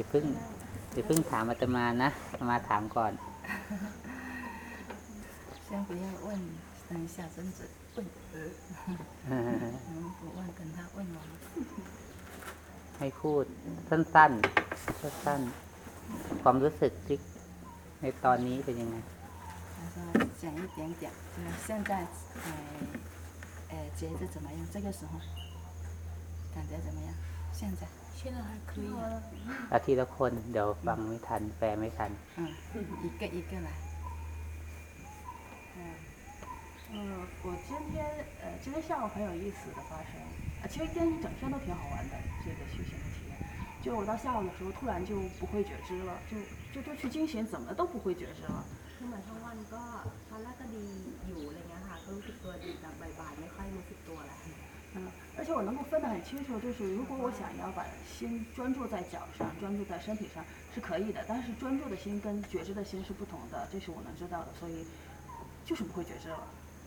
อย่าเพิ่งอย่าเพิ่งถามอาตมานะ มาถามก่อน先不要问，等一下孙子问儿，我们不问，他问我们。ให้พูดสั้น ๆ สั้นๆ ความรู้สึกที่ในตอนนี้เป็นยังไง讲一点点，就现在，哎，哎，觉得怎么样？这个时候感觉怎么样？现在。ชอะไีาทิตย์ละคนเดี๋ยวฟังไม่ทันแปลไม่ทันอีกก็อีกก็ละ嗯，我今天呃，今天下午很有意思的发生，啊，其实今天一整天都挺好玩的，这个学习的体验。就我到下午的时候，突然就不会觉知了，就就就去精神怎么都不会觉知了。คือเหมือนทั้งวันก็ตอนแรกก็ดีอยู่อะไรเงี้ยค่ะก็รู้สึกตัวดีแต่บ่ายๆไม่ค่อยรู้สึกตัวแล้ว嗯，而且我能够分得很清楚，就是如果我想要把心专注在脚上，专注在身体上是可以的，但是专注的心跟觉知的心是不同的，这是我能知道的。所以就是不会觉知了。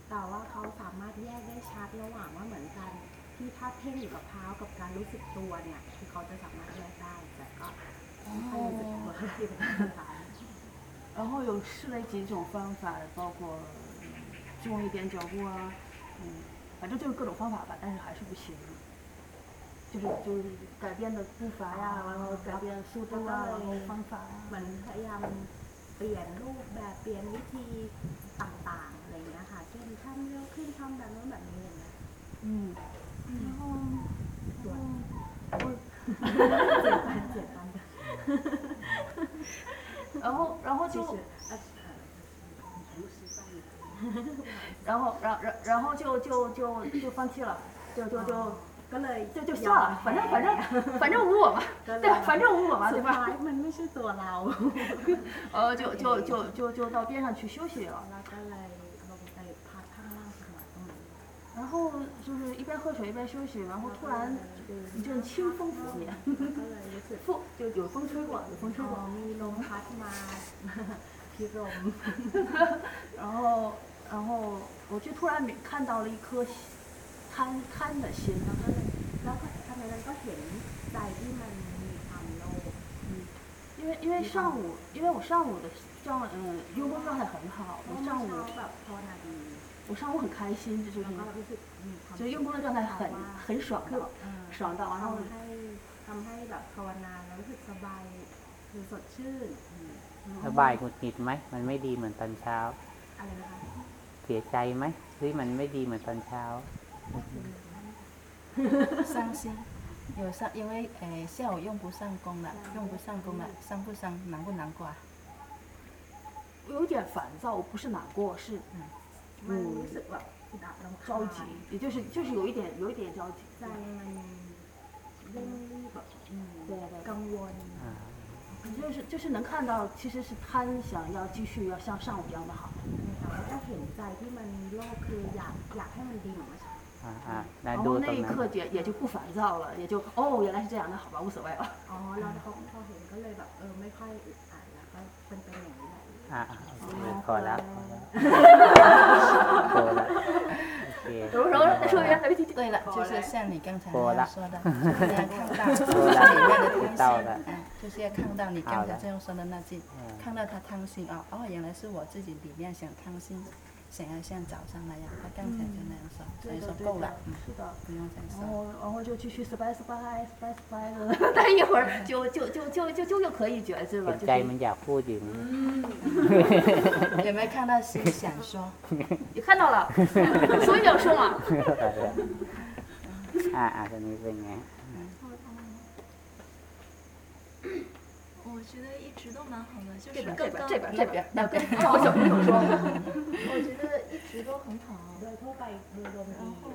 到了，他无法แยกได้ชัดระหว่างว่าเหมือนกันที่ท่าเที่ยวกับเท้ากับการรู้สึกตัวเนี่ยเขาจะสามารถแยกได้แต่ก็ให้รู้สึกตัวให้有试了几种方法，包括重一点脚步啊，嗯。反正就是各种方法吧，但是还是不行。就是就是改变的步伐呀，完了改变速度啊，然后方法，满，พยายาม，เปลี่ยนรูปแบบเปลี่ยนวิธีต่างๆอะไรเงี้ยค่ะ。ขึ้นขั้นเลี้ยวขึ้นขั้นดังนั้นแบบนี้เลยนะ。嗯。然后，然后，然后，很简单的。然后，然后就。然后，然然然后就就就就放弃了，就就就，跟了，就就算了，反正反正 反正无我吧，对，反正无我吧，对吧？呃，就就就就就到边上去休息了。然后就是一边喝水一边休息，然后突然一阵清风拂面，风就有风吹过，有风吹过，然后。然后我就突然看到了一颗贪贪的心。嗯，因为因为上午因为我上午的状嗯用工状态很好，我上午我上午很开心，就是就是用工的状态很很爽到爽到。然后。สบายไหมมันไม่ดีเหมือนตอนเช้า心碎吗？这，它没好，没好。伤心，有伤，因为下午用不上工了，用不上工了，伤不伤？难不难过啊！有点烦躁，不是难过，是嗯，着急，也就是就是有一点有一点着急。对对对。就是就是能看到，其实是他想要继续要像上午一样的好。啊啊，然后那一刻也也就不烦躁了，也就哦原来是这样，那好吧，无所谓吧。啊，好了。好了。OK。对了，就是像你刚才说的，看到 里面的天线。就是要看到你刚才这样说的那句，看到他贪心啊，哦，原来是我自己里面想贪心，想要像早上那样，他刚才就那样说，所以说够了，是的，不用再说然后，然后就继续 s p i e s p i s p i e s p i 一会儿就就就就就就可以觉知了。现在们家富足。嗯。有没有看到心想说？你看到了，所以要说嘛。啊 啊！什么意思？我觉得一直都蛮好的，就是这边这边这边。那跟 我小朋友说。我觉得一直都很好。然后，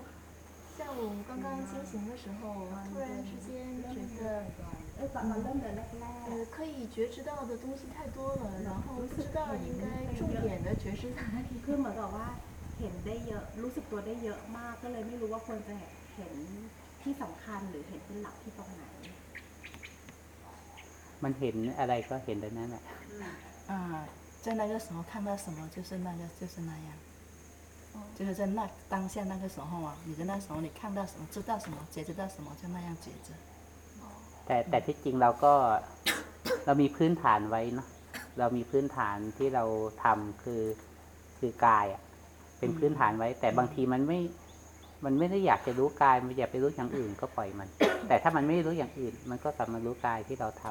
在我刚刚进行的时候，突然之间觉得，呃，可以觉知到的东西太多了。然后，知道应该重点的觉知在哪里。到，มันเห็นอะไรก็เห็นแต่นั้นแหละอ่าน那个时候看到什么就是那个就是那样就是在那当下那个时候啊，你在那时候你看到什么，知道什么，觉知到什么，就那样觉知。แต่แต่ที่จริงเราก็เรามีพื้นฐานไว้เนาะเรามีพื้นฐานที่เราทำาคือ คือกายอ่ะเป็นพื้นฐานไว้ แต่บางทีมันไม่มันไม่ได้อยากจะรู้กายมันอยากไปรู้อย่างอื่นก็ปล่อยมัน แต่ถ้ามันไม่รู้อย่างอื่น มันก็กลับมารู้กายที่เราทำ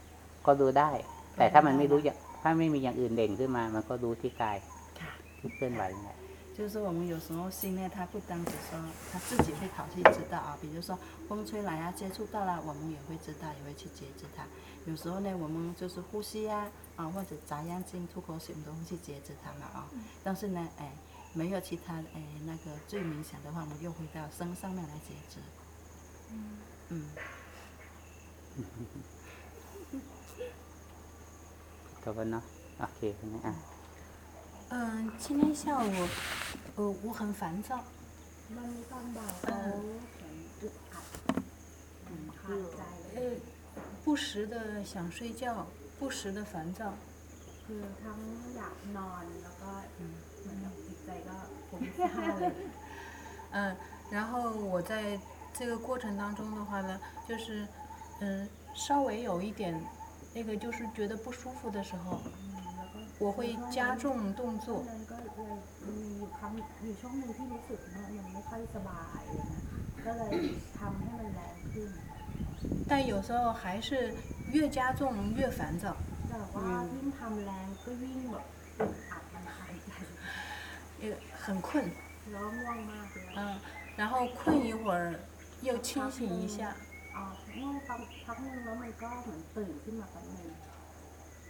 ก็รูได้，มันไม่รู้อย่างถ้าไม่มีอย่างอื่นเด่นขึ้นมามันก็ูที่กายที่เคลื่อนไหวนี่就是我们有时候心呢，它不单只说它自己会跑去知道啊，比如说风吹来啊，接触到了，我们也会知道，也会去截止它。有时候呢，我们就是呼吸啊啊或者眨眼睛、吐口水，我们都会去截止它了啊。但是呢，哎，没有其他哎那个最明显的话，我们回到身上面来截止。嗯。好吧，那，OK，好。嗯，今天下午，呃，我很烦躁。嗯。不时的想睡觉，不时的烦躁。嗯，然后我在这个过程当中的话呢，就是，嗯，稍微有一点。那个就是觉得不舒服的时候，我会加重动作。但有时候还是越加重越烦躁。嗯。很困。嗯。然后困一会儿，又清醒一下。啊，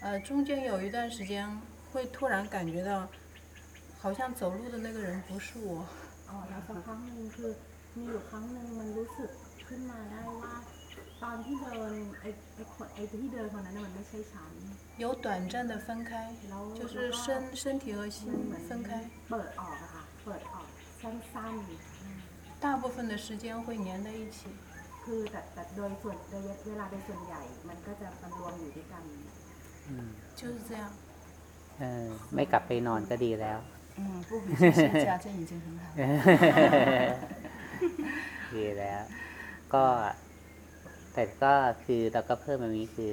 呃，中间有一段时间，会突然感觉到，好像走路的那个人不是我。哦，是有那个那个有短暂的分开，就是身身体和心分开。大部分的时间会粘在一起。คือแต่แต่โดยส่วนโดยเวลาโดยส่วนใหญ่ มันก็จะมันรวมอยู่ด้วยกันอืม就是这样。เออไม่กลับไปนอนก็ดีแล้วผู้หญิงชื่อเีจ嗯，不回去睡觉，这已经很好。ดีแล้ว ก็ แต่ก็คือเราก็เพิ่มแบบนี้คือ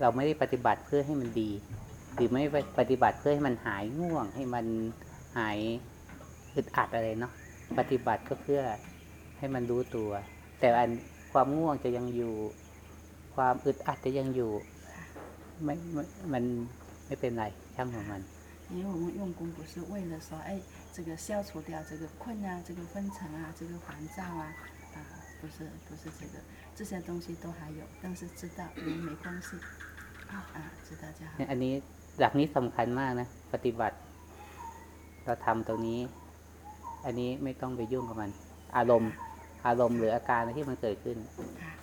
เราไม่ได้ปฏิบัติเพื่อให้มันดี หรือไม่ปฏิบัติเพื่อให้มันหายง่วง ให้มันหายอึดอัดอะไรเนาะ ปฏิบัติก็เพื่อให้มันรู้ตัว แต่อันความง่วงจะยังอยู่ ความอึดอัดจะยังอยู่ ไม่ มันไม่เป็นไรช่างของมัน因为我们用功不是为了说，哎，这个消除掉这个困啊，这个分层啊，这个烦躁啊，啊，不是不是这个，这些东西都还有，但是知道也没关系，啊，知道就好。อันนี้หลักนี้สํคัญมากนะปฏิบัติเราทำตรงนี้อันนี้ไม่ต้องไปยุ่งกับมัน อารมณ์อารมณ์หรืออาการที่มันเกิดขึ้น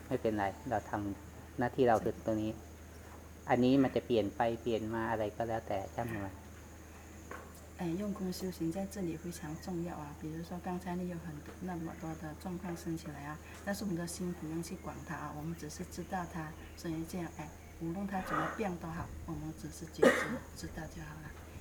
ไม่เป็นไรเราทำหน้าที่เราคือตรงนี้ อันนี้มันจะเปลี่ยนไปเปลี่ยนมาอะไรก็แล้วแต่ช่างมัน哎，用功修行在这里非常重要啊！比如说刚才你有很多那么多的状况升起来啊，但是我们的心不用去管它啊，我们只是知道它，所以这样哎，无论它怎么变都好，我们只是觉知知道就好了。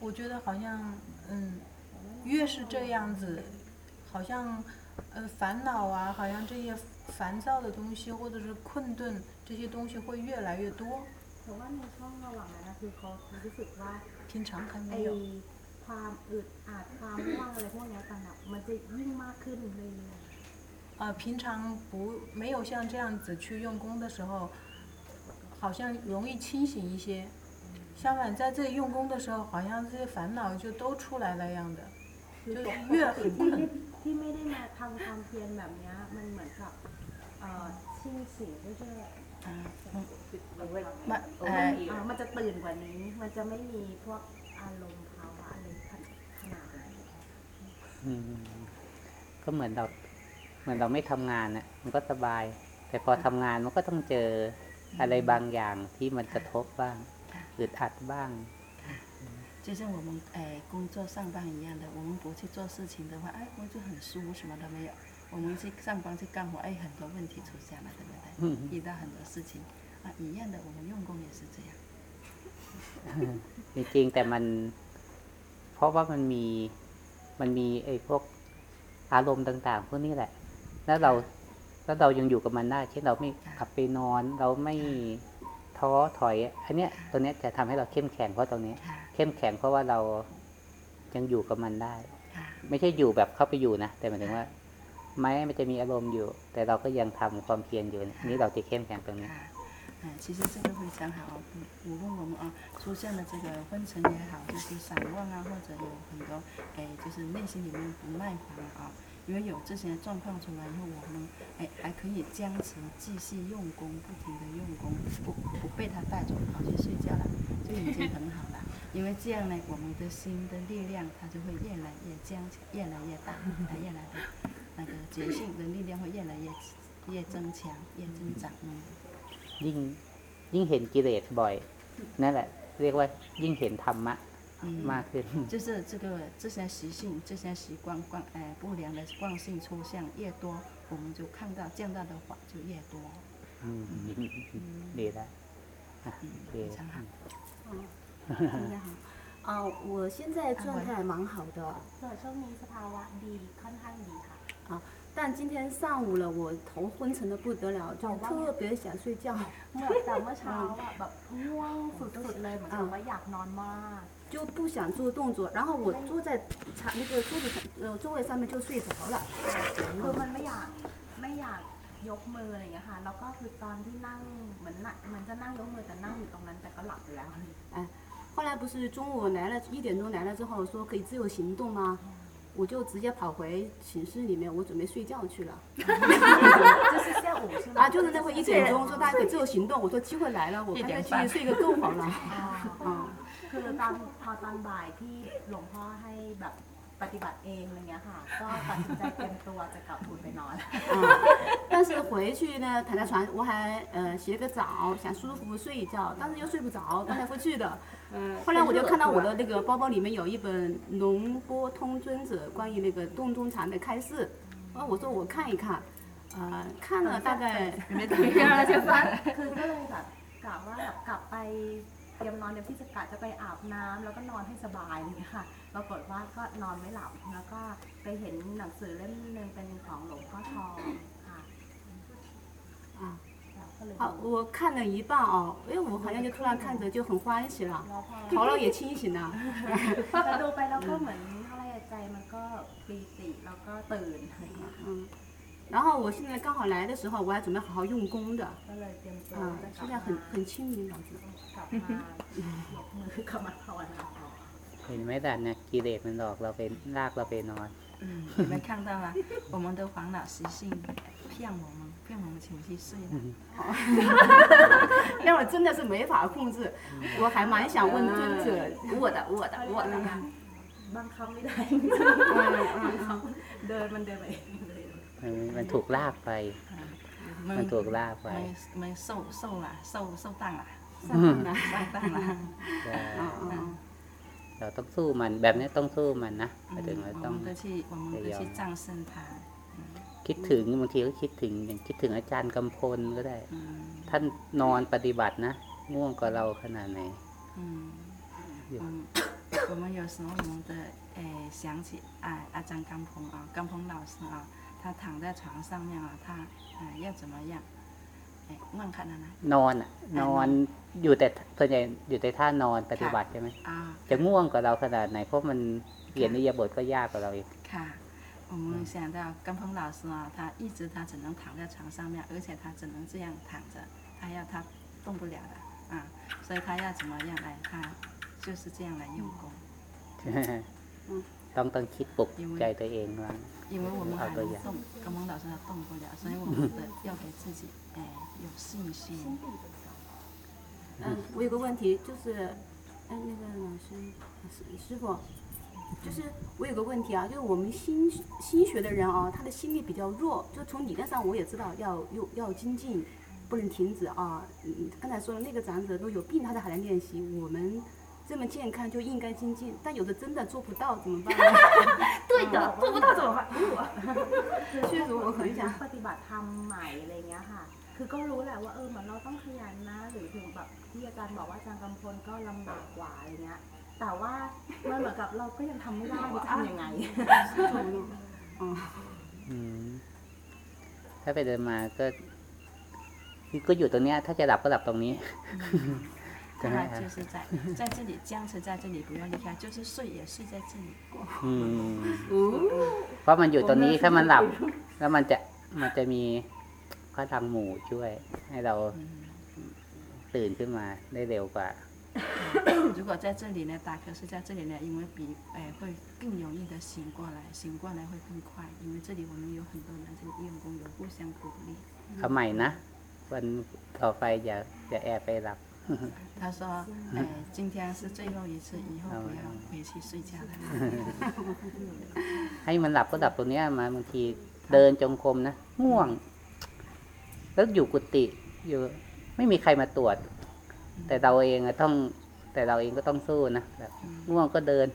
我觉得好像，嗯，越是这样子，好像，呃，烦恼啊，好像这些烦躁的东西，或者是困顿这些东西会越来越多。平常还没有。啊，平常不没有像这样子去用功的时候，好像容易清醒一些。相反，在这里用功的时候，好像这些烦恼就都出来了样的，就越很困。ที่ไม่ได้มาทเพียแบบนี้มันเหมือนกบชงสไม่มันจะตื่นกว่านี้มันจะไม่มีพวกอารมณ์าอะไรขนาดนก็เหมือนเราเหมือนเราไม่ทำงานน่ะมันก็สบาย แต่พอทำงานมันก็ต้องเจออะไรบางอย่างที่มันกระทบบ้างอึดอัดบ้าง就像我们哎工作上班一样的，我们不去做事情的话，哎，工作很舒服，什么都没有。我们去上班去干活，哎，很多问题出现了，对不对？嗯、遇到很多事情啊，一样的，我们用功也是这样。จริงแต่มันเพราะว่ามันมีมันมีไอ้พวกอารมณ์ต่าง ๆพวกนี้แหละแล้วเราแล้วเรายังอยู่กับมันได้เช่นเราไม่ขับไปนอนเราไม่ท้อถอยอันเนี้ยตัวเนี้ยจะทำให้เราเข้มแข็งเพราะตรงนี้ เข้มแข็งเพราะว่าเรายังอยู่กับมันได้ ไม่ใช่อยู่แบบเข้าไปอยู่นะ แต่หมายถึงว่าแม้มันจะมีอารมณ์อยู่ แต่เราก็ยังทำความเพียรอยู่นี่เราจะเข้มแข็งตรงนี้嗯，其实这个非常好。无论我们啊出现了这个昏沉也好，就是散乱啊，或者有很多哎，就是内心里面不耐烦啊，因为有这些状况出来以后，我们哎还可以坚持继续用功，不停的用功，不不被他带走，跑去睡觉了，就已经很好了。因为这样呢，我们的心的力量，它就会越来越坚强，越来越大，它越来的那个觉心的力量会越来越越增强，越增长嗯。ยิ่งยิ่งเห็นกีเบ่อยนั่นแหละเรียกว่ายิ่งเห็น嗯，就是这个这些习性、这些习惯惯哎不良的惯性出现越多，我们就看到见到的话就越多。嗯，你呢？常好，啊，我现在状态蛮好的。啊，但今天上午了，我头昏沉的不得了，就特别想睡觉。啊，早上啊，啊，就不想做动作，然后我坐在长那个桌子上，呃，座位上面就睡着了。后没没 哎，后来不是中午来了一点钟来了之后说可以自由行动吗？我就直接跑回寝室里面，我准备睡觉去了。就是下午是啊，就是那会一点钟说大家可以自由行动，我说机会来了，我干脆去睡个够好了。啊。但是回去呢，躺在床上，我还呃洗了个澡，想舒舒服服睡一觉，但是又睡不着，翻来覆去的。嗯，后来我就看到我的那个包包里面有一本《龙波通尊者》关于那个洞中禅的开示，啊，我说我看一看，啊，看了大概。没读了，就是，就就是，就是，就是，就是，就是，就是，就是，就就是，เตรียมนอนเดี๋ยวที่จะกดจะไปอาบน้ำแล้วก็นอนให้สบายอย่างเงี้ยค่ะปรากฏว่าก็นอนไม่หลับแล้วก็ไปเห็นหนังสือเล่มหนึ่งเป็นของหลวงพ่อทองค่ะอ๋อ我看了一半哦，因为我好像就突然看着就很欢喜了，头脑也清醒了。嗯。然后我现在刚好来的时候，我还准备好好用功的，啊，现在很很清明脑子。嗯没？呢，拉，弄。嗯，你们看到吗？我们的黄老习性骗我们，骗我们情去睡。了。那、让我真的是没法控制，我还蛮想问尊者我的我的我的มันมันถูกลากไป มันถูกลากไปมันส่โซ่งล่ะส่โซ่ตังล่ะตังะตังล่ะเราต้องสู้มันแบบนี้ต้องสู้มันนะ ถึงเราต้องยอมคิดถึงบางทีก็คิดถึงอย่างคิดถึงอาจารย์กำพลก็ได้ ท่านนอนปฏิบัตินะง่วงกว่าเราขนาดไหนอ我们有时候่们的诶想起啊阿张甘鹏啊甘鹏老师啊他躺在床上面啊，他哎要怎么样？哎，问看他呢？นอนอ่ะนอนอยู่แต่ส่วนใหญ่อยู่แต่ท่านอนปฏิบัติใช่ไหมจะง่วงกว่าเราขนาดไหนเพราะมันเปลี่ยนนิยบทก็ยากกว่าเราอีกค่ะ我们想到甘鹏老师啊，他一直他只能躺在床上面，而且他只能这样躺着，他要他动不了的啊，所以他要怎么样来，他就是这样来用功。ต้องต้องคิดปลุกใจตัวเองว่า因为我们还能动，跟刚老师他动不了，所以我们的要给自己哎有信心。嗯，我有个问题就是，哎那个老师师师傅，就是我有个问题啊，就是我们新新学的人啊，他的心力比较弱，就从理论上我也知道要又要精进，不能停止啊。嗯，刚才说的那个长者都有病，他都还在练习，我们。这么健康就应该精进，但有的真的做不到怎么办？对的，做不到怎么办？确实我很想ปฏิบัติธรรมใหม่อะไรเงี้ยค่ะ คือก็รู้แหละว่าเออเหมือนเราต้องขยันนะ หรือถึงแบบที่อาจารย์บอกว่าอาจารย์กำพลก็ลำบากกว่าอะไรเงี้ย แต่ว่ามันเหมือนกับเราก็ยังทำไม่ได้ว่าทำยังไงถ้าไปเดินมาก็ ก็อยู่ตรงเนี้ย ถ้าจะหลับก็หลับตรงนี้让他就是在在这里僵持在这里，不要离开，就是睡也睡在这里过。อืมเพราะมันอยู่ตรงนี้ถ้ามันหลับแล้วมันจะมันจะมีพระธรรหมู่ช่วยให้เราตื่นขึ้นมาได้เร็วกว่า如果在这里呢，打瞌睡在这里呢，因为比哎会更容易的醒过来，醒过来会更快，因为这里我们有很多人这里用功有互相鼓励。เอาให่นะวันต่อไปอย่าอย่าแอบไปหลับ他说：“哎，今天是最后一次，以后不要回去睡觉了。”ให้มันหลับก็หลับตรงนี้มาบางทีเดินจงกรมนะง่วง แล้วอยู่กุฏิอยู่ไม่มีใครมาตรวจ แต่เราเองต้อง แต่เราเองก็ต้องสู้นะแบบง่วงก็เดิน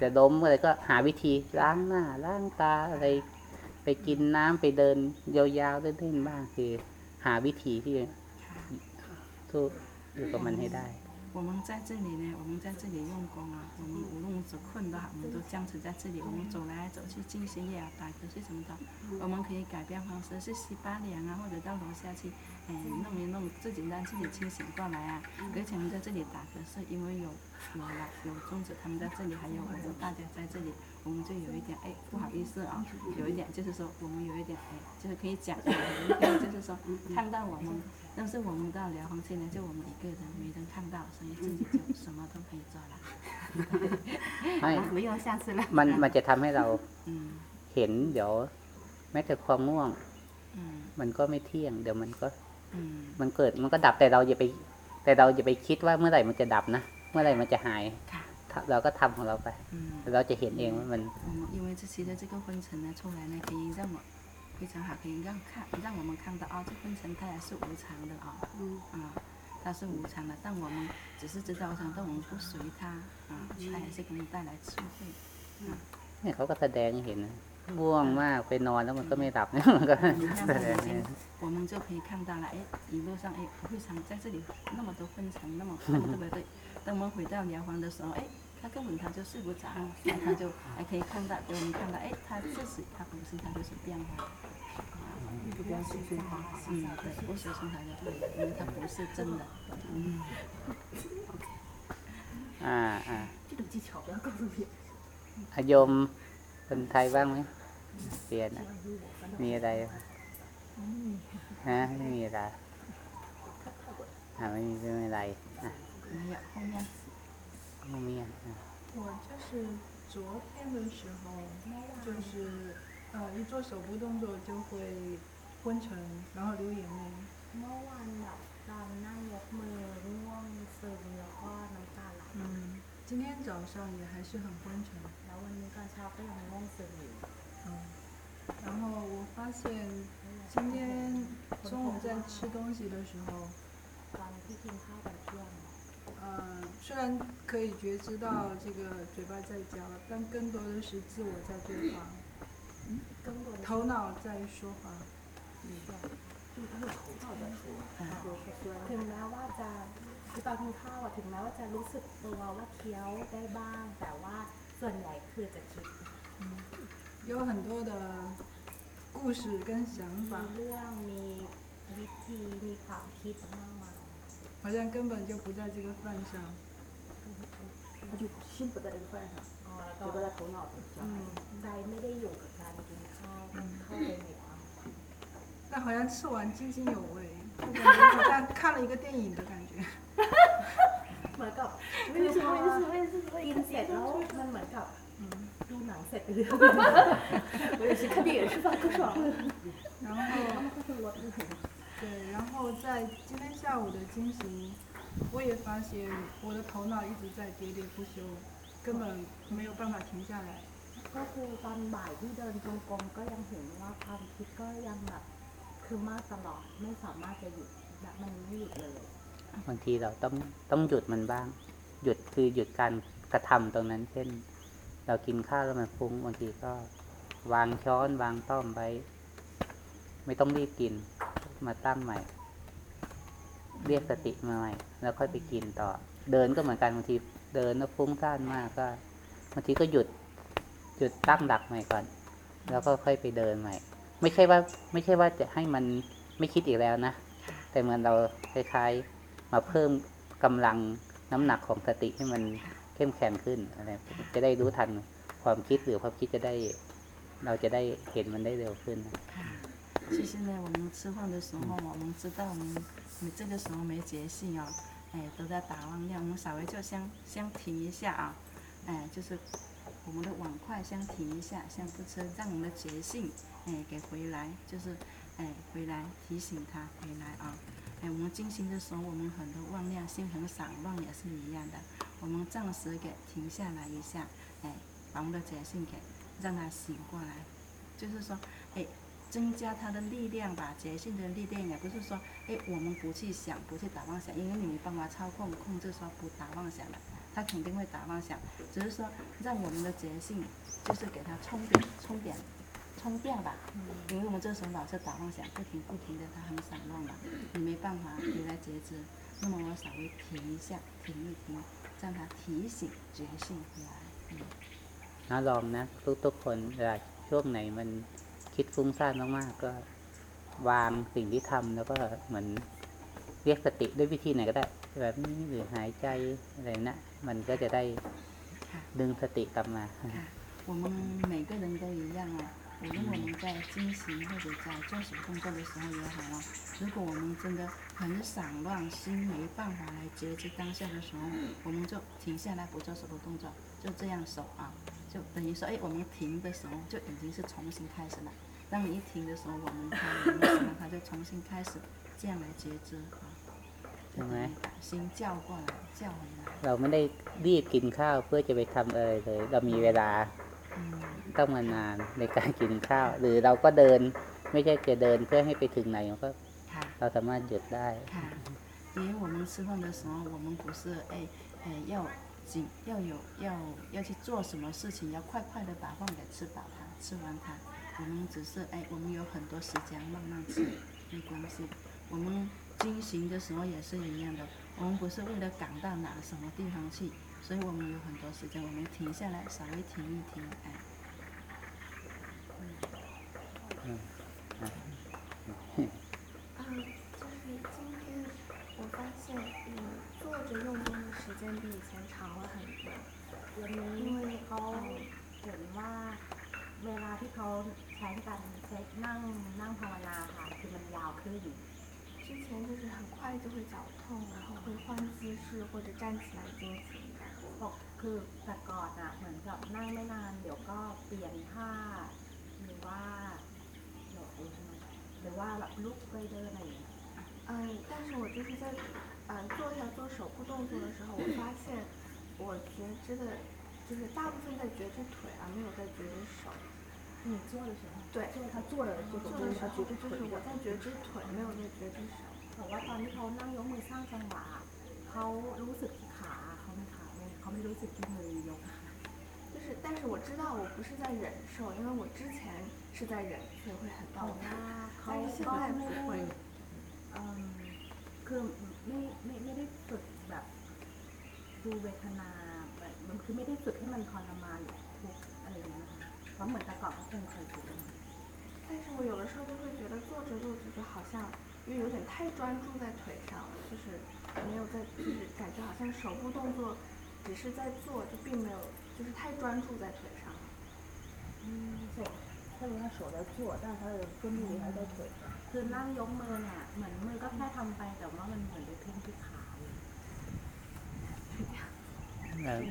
จะล้มอะไรก็หาวิธีล้างหน้าล้างตาอะไรไปกินน้ำไปเดินยาวๆเล่นๆบ้างคือหาวิธีที่สู้我们在这里呢，我们在这里用功啊。我们无论是困的好，我们都僵持在这里。我们走来走去，进行也啊，打瞌睡什么的，我们可以改变方式，是洗把脸啊，或者到楼下去，哎，弄一弄，自己让自己清醒过来啊。而且我们在这里打，瞌睡，因为有有有粽子，他们在这里，还有我们大家在这里，我们就有一点，哎，不好意思啊，有一点就是说，我们有一点，哎，就是可以讲，有一点就是说，看到我们。但是我们到聊黄金呢，就我们一个人，没人看到，所以自己就什么都可以做了。ไม่ยอม下次了มันมันจะทำให้เราเห็นเดี๋ยวแม้แต่ความง่วงมันก็ไม่เที่ยงเดี๋ยวมันก็มันเกิดมันก็ดับแต่เราอย่าไปแต่เราอย่าไปคิดว่าเมื่อไหร่มันจะดับนะเมื่อไหร่มันจะหายเราก็ทำของเราไปเราจะเห็นเองว่ามัน因为这些的这个昏沉呢出来呢可以让我非常好，可以让看，让我们看到啊，这分层它也是无常的啊，嗯，啊，它是无常的，但我们只是知道无常，但我们不属于它，啊。它也是可以带来智慧。那他刚才戴你眼镜，懵嘛，被弄了，它没倒，呵呵呵呵。我们就可以看到了，诶，一路上诶，不会常在这里那么多分层，那么高，对不对？等我们回到疗房的时候，诶。他根本他就睡不着，那他就还可以看到，给我们看到，哎，他确实他不是，他就是变化。不要不相信他就可因为他不是真的。嗯。嗯。这种技巧不要告诉别人。阿 jom，跟台湾没变啊，没得，哈没得，哈没没得。没有，没有。我就是昨天的时候，就是呃，一做手部动作就会昏沉，然后流眼泪。嗯，今天早上也还是很昏沉。然后嗯，然后我发现今天中午在吃东西的时候。嗯，虽然可以觉知到这个嘴巴在嚼，但更多的是自我在对话，头脑在说话。嗯，头脑在说。嗯。嗯。嗯。嗯。嗯。嗯。嗯。嗯。嗯。嗯。嗯。好像根本就不在这个饭上，他就心不在这个饭上，只搁在头脑子讲。嗯。但好像吃完津津有味，感觉好像看了一个电影的感觉。满够。为我么？为什么？为什么？吃咸了，满满够。嗯。都难塞我也是看电吃饭可爽。然后。对，然后在今天下午的进行，我也发现我的头脑一直在喋喋不休，根本没有办法停下来。ก็คือตอนบ่ายที่เดินจงกรมก็ยังเห็นว่าความคิดก็ยังแบบคือมากตลอดไม่สามารถจะหยุดแบบมันไม่หยุดเลยบางทีเราต้องต้องหยุดมันบ้าง หยุดคือหยุดการกระทำตรงนั้น เช่นเรากินข้าวแล้วมันฟุ้งบางทีก็วางช้อนวางต้อมไว้ ไม่ต้องรีบกินมาตั้งใหม่ เรียกสติมาใหม่ แล้วค่อยไปกินต่อ เดินก็เหมือนกันบางทีเดินแล้วฟุ้งซ่านมากก็บางทีก็หยุดหยุดตั้งดักใหม่ก่อน แล้วก็ค่อยไปเดินใหม่ ไม่ใช่ว่า ไม่ใช่ว่าจะให้มันไม่คิดอีกแล้วนะ แต่เหมือนเราคล้าย ๆ มาเพิ่มกำลังน้ำหนักของสติให้มันเข้มแข็งขึ้นอะไร จะได้รู้ทันความคิดหรือความคิดจะได้ เราจะได้เห็นมันได้เร็วขึ้น其实呢，我们吃饭的时候，我们知道我们，你这个时候没觉性啊，哎，都在打妄念，我们稍微就相相停一下啊，哎，就是我们的碗筷相停一下，先不吃，让我们的觉性哎给回来，就是哎回来提醒他回来啊，哎，我们进行的时候，我们很多妄念心很散乱也是一样的，我们暂时给停下来一下，哎，把我们的觉性给让他醒过来，就是说哎。增加它的力量吧，觉性的力量也不是说，哎，我们不去想，不去打妄想，因为你没办法操控控制说不打妄想了，它肯定会打妄想，只是说让我们的觉性，就是给它充点充点充电吧。因为我们这时候老是打妄想，不停不停的，它很散乱嘛，你没办法你来觉知，那么我稍微停一下，停一停，让它提醒觉性回来。那 long 那，嘟诸佛来，诸内门。คิดฟุ้งซ่านมากๆ ก็ วางสิ่งที่ทำแล้วก็เหมือนเรียกสติด้วยวิธีไหนก็ได้ แบบนี้หรือหายใจอะไรนะมันก็จะได้ดึงสติกลับมา我们每个人都一样啊，无论我们在进行或者在做手工作的时候也好啊，如果我们真的很散乱，心没办法来觉知当下的时候，我们就停下来不做什么动作，就这样手啊。就等于说，哎，我们停的时候就已经是重新开始了。当你一停的时候，我们它，它就重新开始，这样来觉知啊。ใช่ไหมเราไม่ได้รีบกินข้าวเพื่อจะไปทำอะไรเลยเรามีเวลาต้องมานานในการกินข้าวหรือเราก็เดินไม่ใช่จะเดินเพื่อให้ไปถึงไหนก็เราสามารถหยุดได้ค่ะ因为我们吃饭的时候，我们不是哎哎要要要有要要去做什么事情，要快快的把饭给吃饱它吃完它。我们只是哎，我们有很多时间慢慢吃没关系。我们进行的时候也是一样的，我们不是为了赶到哪什么地方去，所以我们有很多时间，我们停下来稍微停一停哎。嗯嗯嗯嗯。嗯，嗯，嗯，今天我发现嗯，坐着用。ส้นบีบเส้นเท้อะค่ะวันนี้เขาเห็นว่าเวลาที่เขาใช้กันใช้นั่งนั่งภาวนาค่ะ คือมันยาวขึ้น之前就是很快就会脚痛，然后会换姿势或者站起来进行。บอกคือแต่ก่อนอะเหมือนกับนั่งไม่นานเดี๋ยวก็ เปลี่ยนท่าหรือว่าหรือว่าแบบลุกไปเดินอะไรอย่างเงี้ย。嗯，但是我就是在嗯，坐下做手部动作的时候，我发现我觉知的，就是大部分在觉知腿啊，没有在觉知手。你做的时候？对，就是他坐着做手部动他觉知是我在觉知腿，没有在觉知手。我操，你好，那有没上分吧？好，撸皮卡，好没卡没，好没撸子，卡的就是，但是我知道我不是在忍受，因为我之前是在忍，所以会很痛。躁，但是现在不会。嗯，更。但是我有的时候就会觉得坐着坐着就好像又有点太专注在腿上了，就是没有在，就是感觉好像手部动作只是在做，就并没有就是太专注在腿上嗯，对，他然他手在做，但是他的注意力还在腿。คือนั่งยกมือเนี่ยเหมือนมือก็แค่ทำไปแต่ว่ามันเหมือนไปเพ่งที่ขาเลย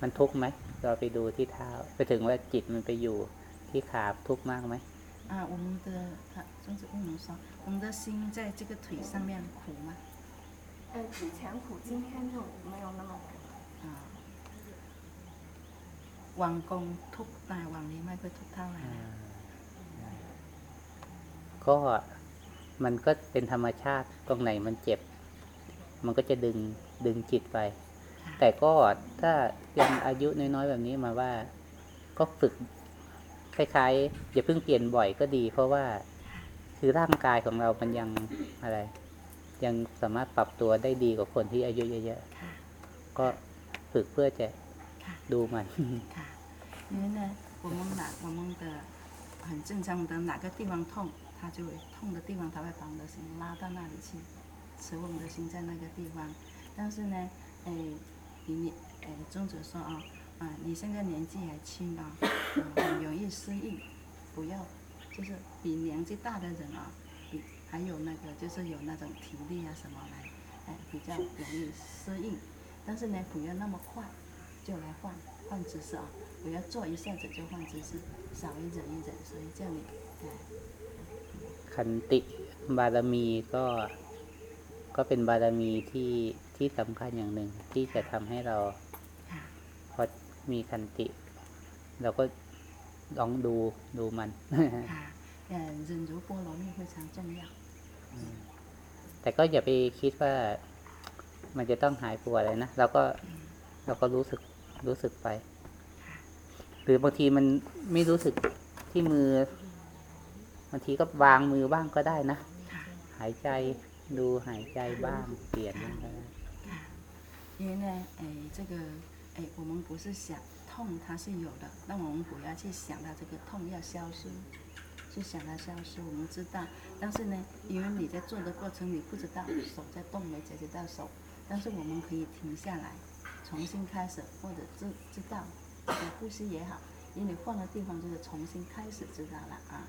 มันทุกข์ไหม เราไปดูที่เท้าไปถึงว่าจิตมันไปอยู่ที่ขาทุกข์มากไหมอ่า我们的他中子共同说我们的心在这个腿上面苦吗呃之前苦今天就没有那么苦วางกงทุกตาวังนี้ไม่ค่อยทุกเท่าไหร่ก็มันก็เป็นธรรมชาติตรงไหนมันเจ็บ มันก็จะดึงดึงจิตไป แต่ก็ถ้ายังอายุน้อยๆ แบบนี้มาว่าก็ฝึก คล้ายๆอย่าเพิ่งเปลี่ยนบ่อยก็ดี เพราะว่าคือร่างกายของเรามันยังอะไร ยังสามารถปรับตัวได้ดีกว่าคนที่อายุเยอะๆก็ฝึกเพื่อจะดูมันค่ะนี่นะ我们哪我们的很正常的哪个地方痛他就会痛的地方，他会把我的心拉到那里去，使我们的心在那个地方。但是呢，哎，你你，哎，中者说啊，啊，你现在年纪还轻啊，很容易适应，不要，就是比年纪大的人啊，比还有那个就是有那种体力啊什么来，哎，比较容易适应。但是呢，不要那么快就来换换姿势啊，不要坐一下子就换姿势，稍微忍一忍，所以叫你，哎。ขันติบารมีก็ก็เป็นบารมีที่ที่สำคัญอย่างหนึ่งที่จะทำให้เราพอมีขันติ เราก็ลองดูดูมันแต่ก็อย่าไปคิดว่ามันจะต้องหายปวดเลยนะ เราก็เราก็รู้สึกรู้สึกไป หรือบางทีมันไม่รู้สึกที่มือ我提个包没有忘个带呢还在路还在望点呢因为呢诶这个诶我们不是想痛它是有的那我们不要去想它这个痛要消失去想它消失我们知道但是呢因为你在做的过程你不知道手在动没解决到手但是我们可以停下来重新开始或者知知道你呼吸也好因为你换个地方就是重新开始知道了啊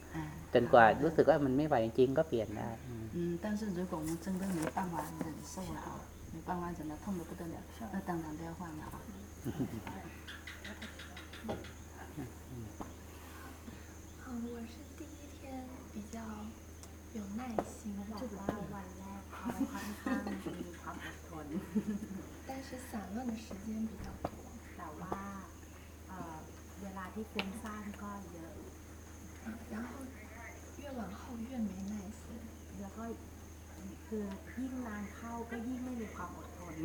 จนกว่ารู้สึกว่ามันไม่ไหวจริงก็เปลี่ยนได้อืม但是如果我们真的没办法忍受了没办法忍了痛的不得了那当然不要换了啊嗯我是第一天比较有耐心就把晚来但是散乱的时间比较多แต่ว่าเวลาที่ฟุ้งซ่านก็คือยิ่งนานเข้าก็ยิ่งไม่มีความอดทน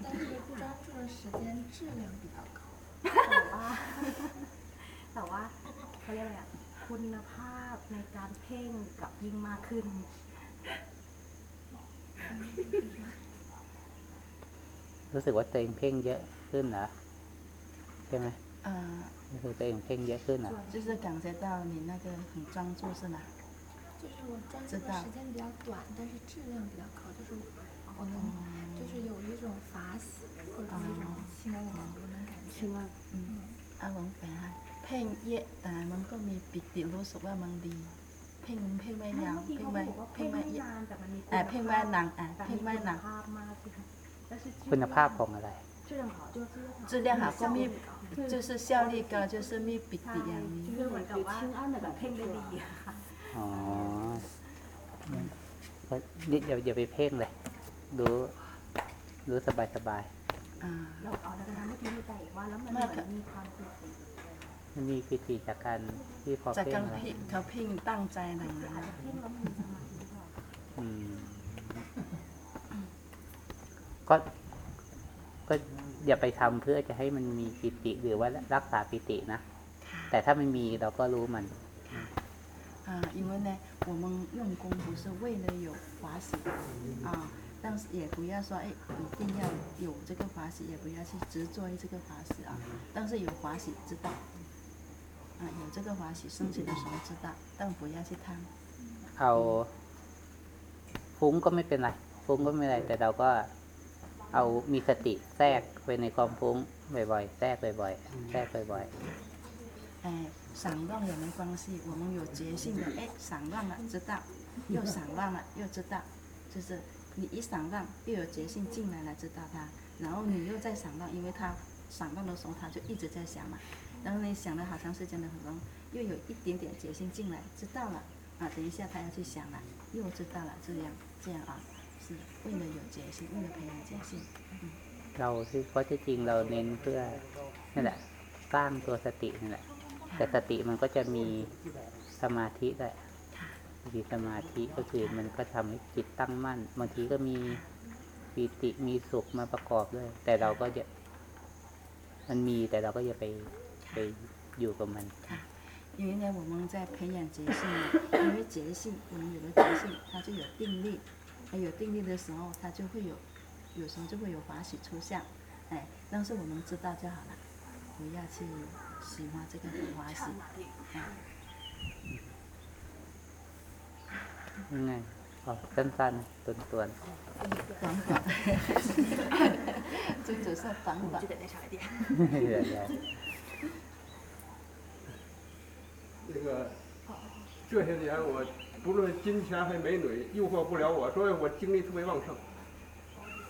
但是不专注的时间质量比较高แต่ว่าเขาเรียกอะไรคุณภาพในการเพ่งกับยิ่งมากขึ้น รู้สึกว่าตัวเองเพ่งเยอะขึ้นนะใช่ไหมอ่ารู้สึกตัวเองเพ่งเยอะขึ้นนะ就是感觉到你那个很专注是吗就是我粘这个时间比较短，但是质量比较高，就是我能，就是有一种法喜或者一种清安的感觉，能感觉。ปเพ่งเยะแต่มันก็มีปิติรู้สึกว่ามันดีเพ่งเพ่งไม่ยาวเพ่งไม่เพ่งไม่ยาวแต่มันมีเพ่งไม่หนังอ่ะเพ่งไม่หนังคุณภาพของอะไร质量好，ก็มี就是效率高，就是มีปิติอย่างนี้คือเหมือนกับว่าเพ่งได้ดีคอ๋ออย่าอย่าไปเพ่งเลย ดูดูสบายสบายเราเอาแล้วนเมื่อกี้มีใจว่าแล้วมันมีความปิติมันมีปิติจากการที่พอเพ่งจากการเขาเพ่งตั้งใจอะไรอย่างเงี้ยก็ก็อย่าไปทำเพื่อจะให้มันมีปิติหรือว่ารักษาปิตินะ แต่ถ้าไม่มีเราก็รู้มัน啊，因为呢，我们用功不是为了有法喜啊，但是也不要说诶，一定要有这个法喜，也不要去执着于这个法喜啊。但是有法喜知道，啊，有这个法喜升起的时候知道，但不要去贪。好，ฟุ้งก็ไม่เป็นไรฟุ้งก็ไม่เป็นไรแต散乱也没关系，我们有觉性的，哎，散乱了知道，又散乱了又知道，就是你一散乱又有决心进来了知道它，然后你又在散乱，因为他散乱的时候他就一直在想嘛，然后你想了好长时间的可能又有一点点决心进来知道了，啊，等一下他要去想了又知道了，这样这样啊，是为了有决心，为了培养决心。嗯。们我们在这里，我们这里，我在这里，我们在แต่สติมันก็จะมีสมาธิด้มีสมาธิก็คือมันก็ทำให้จิตตั้งมั่น บางทีก็มีปีติมีสุขมาประกอบด้วย แต่เราก็จะมันมีแต่เราก็จะไปไปอยู่กับมัน因为呢，我们在培养觉性，因为觉性，我们有了觉性，它就有定力，有定力的时候，它就会有，有时候就会有法喜出现，哎，但是我们知道就好了，不要去喜欢这个，嗯，好，短短。短短。短短，就再长一点。个，这些年我不论金钱还美女，诱惑不了我，所以我精力特别旺盛。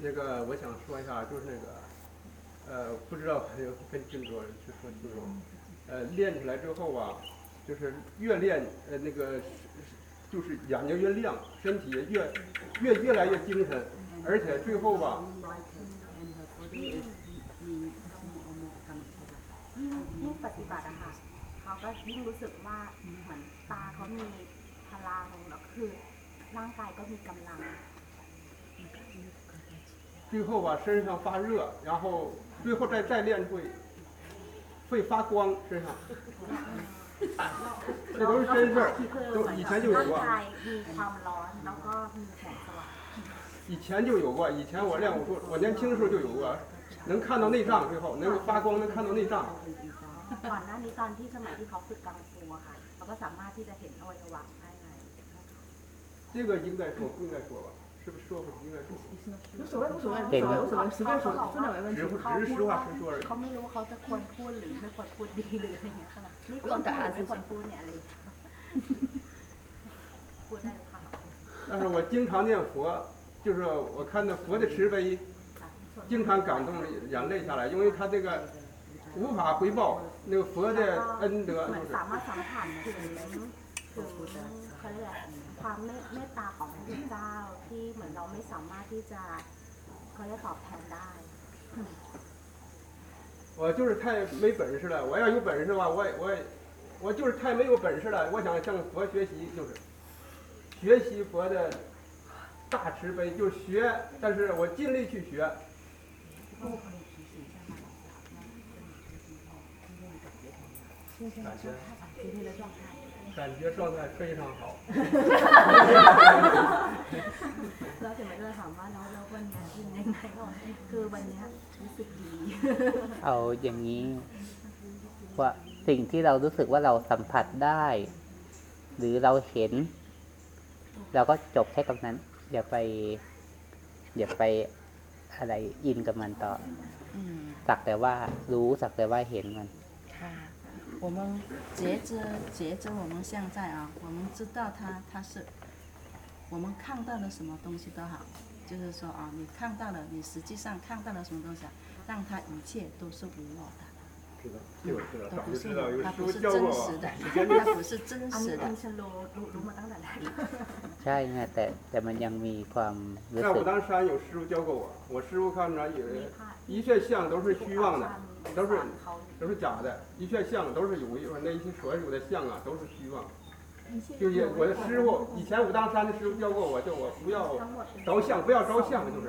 那个我想说一下，就是那个，呃，不知道还有跟郑主任去说清楚。呃，练起来之后吧，就是越练，呃，那个就是眼睛越亮，身体越越越来越精神，而且最后吧。ปฏิบัติอะค่ะเขาก็ยิ่งรู้สึกว่าเหมือนตาเขามีพลังแล้วคือร่างกายก็มีกำลัง最后把身上发热，然后最后再再练会，会发光身上。这都是真事儿，都以前就有过。以前就有过，以前我练武术，我年轻的时候就有过，能看到内脏，最后能发光，能看到内脏。ก่อนหน้านี้ตอนที่สมัยที่เขาฝึกกังฟูอะค่ะเราก็สามารถที่จะเห็นอวัยวะภายใน这个应该说不应该说吧？是不是说不应该说？无所谓，无所谓，无所谓，无所谓，随便说，真的没问题。只只是实话实说而已。เขาไม่รู้ว่าเขาจะควรพูดหรือไม่ควรพูดดีหรืออะไรเงี้ยค่ะนี่ควรพูดหรือไม่ควรพูดเนี่ยอะไรพูดได้ค่ะ但是我经常念佛，就是我看到佛的慈悲，经常感动眼泪下来，因为他这个无法回报。那个佛的恩德，我就是太没本事了，我要有本事就是我我我就是太没有本事了，我想向佛学习，就是学习佛的大慈悲，就是学但是我尽力去学。就是是感觉状态非常好。รู้สึกดีเอาอย่างนี้ว่าสิ่งที่เรารู้สึกว่าเราสัมผัสได้ หรือเราเห็นเราก็จบแค่ตรงนั้นอย่าไปอย่าไปอะไรอินกับมันต่อสักแต่ว่ารู้สักแต่ว่าเห็นมัน我们觉知，觉知，我们现在啊，我们知道它，它是，我们看到了什么东西都好，就是说啊，你看到了，你实际上看到了什么东西，啊，让它一切都是无我。这它不是，它不是真实的，它不是真实的。哈哈哈哈哈。是啊。哈哈哈哈哈。在武当山 有师傅教过我，我师傅看着也一切相都是虚妄的，都是都是假的，一切相都是有一那一些所有的相啊都是虚妄。就前我的师傅以前武当山的师傅教过我，叫我不要着相，不要着相就是。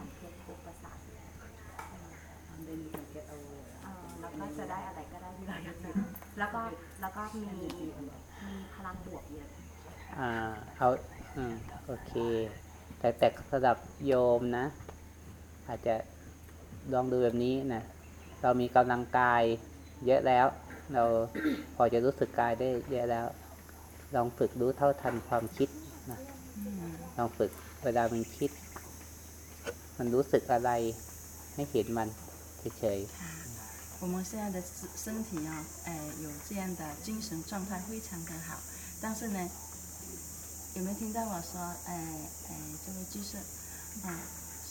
จะได้อะไรก็ได้ที่เราอยากได้แล้วก็แล้วก็มีมีพลังบวกเยอะอ่าเอาอืมโอเค แต่แต่สำหรับโยมนะ อาจจะลองดูแบบนี้นะเรามีกำลังกาย เยอะแล้ว เราพอจะรู้สึกกายได้ เยอะแล้ว ลองฝึกรู้เท่าทันความคิดนะลองฝึกเวลามันคิด มันรู้สึกอะไรให้เห็นมันเฉย我们现在的身身体啊，哎，有这样的精神状态非常的好，但是呢，有没有听到我说，哎哎，这位居士，啊，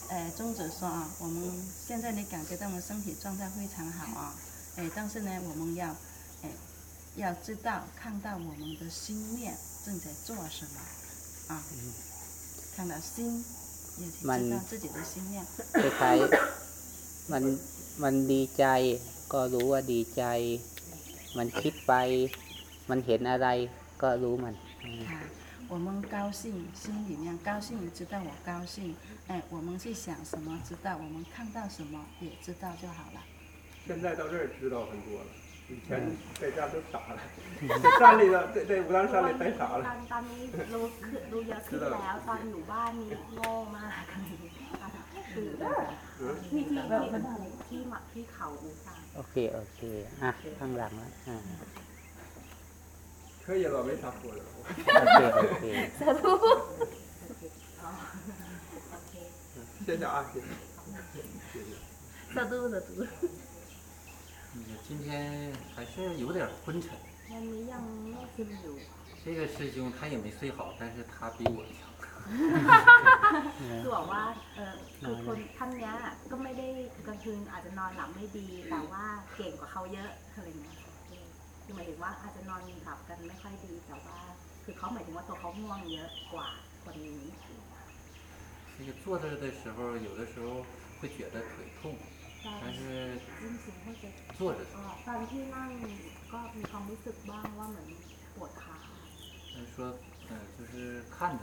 哎宗旨说啊，我们现在的感觉到我们身体状态非常好啊，哎，但是呢，我们要，哎，要知道看到我们的心念正在做什么，啊，看到心，也听到自己的心念，对台，万万利斋。ก็รู้ว่าดีใจ มันคิดไป มันเห็นอะไรก็รู้มัน我们高兴，心里面高兴，知道我高兴。哎，我们去想什么，知道我们看到什么，也知道就好了。现在到这儿知道很多了，以前在家都傻了，在山里头，在在武当山里呆傻了。อะไ้รู้รู้เยนแ้อ่้าากี่ที่ที่าอุ OK OK 啊，方郎了嗯，可以了，没啥说的。了。OK OK。擦屁股。OK OK。谢谢啊，谢谢，谢谢。擦屁股了都。嗯，今天还是有点昏沉。还没让那师兄。这个师兄他也没睡好，但是他比我强。คือบอกว่าคือคนท่านเนี้ยก็ไม่ได้กลางคืนอาจจะนอนหลับไม่ดีแต่ว่าเก่งกว่าเขาเยอะอะไรเงี้ยคือหมายถึงว่าอาจจะนอนหลับกันไม่ค่อยดีแต่ว่า คือเขาหมายถึงว่าตัวเขาง่วงเยอะกว่าคนนี้那个坐着的时候，有的时候会觉得腿痛，但是坐着ตอนที่ั่ก็มีความรู้สึกบ้างว่าเหมือนปวดขา。他说，嗯，就是看着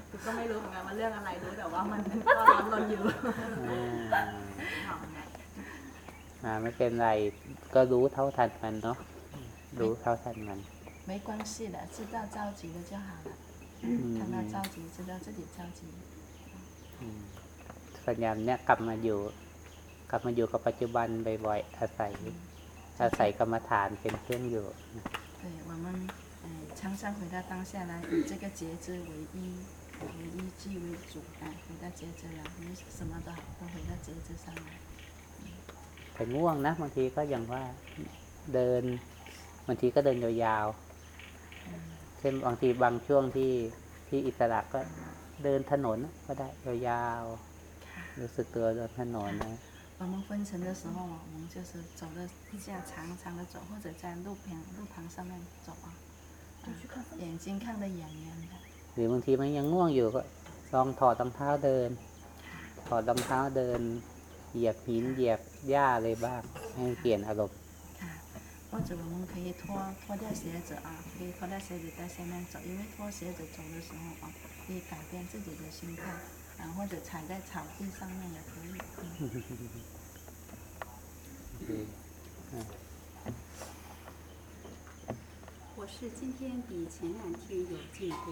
ก็ไม่รู้เหมือนกันมันเรื่องอะไรรู้แต่ว่ามันก็ร้อนรนอยู่อ่าไม่เป็นไรก็รู้เท่าทันมันเนาะรู้เท่าทันมัน没关系的知道着急了就好了看到着急知道自己着急พัายาเนี่ยกลับมาอยู่กลับมาอยู่กับปัจจุบันบ่อยๆอาศัยอาศัยกรรมฐานเป็นเครื่องอยู่对我们呃常常回到当下来以这个觉知为一我们依据为主，来回到节制了，没什么的好，都回到节制上来。ผมง่วงนะบางทีก็อย่างว่าเดินบางทีก็เดินยาวๆเช่นบางทีบางช่วงที่ที่อิสระก็เดินถนนก็ได้ยาวๆรู้สึกตัวเดินถนนนะ我们分神的时候，我们就是走的这样长长的走，或者在路边、路旁上面走啊，眼睛看得远远的。หรือบางทีมันยังง่วงอยู่ก็ลองถอดรองเท้าเดิน ถอดรองเท้าเดิน เหยียบหินเหยียบหญ้าเลยบ้างให้เปลี่ยนอารมณ์或者我们可以脱脱掉鞋子啊，可以脱掉鞋子在下面走，因为脱鞋子走的时候啊，可以改变自己的心态，啊，或者踩在草地上面也可以。嗯。嗯。我是今天比前两天有进步。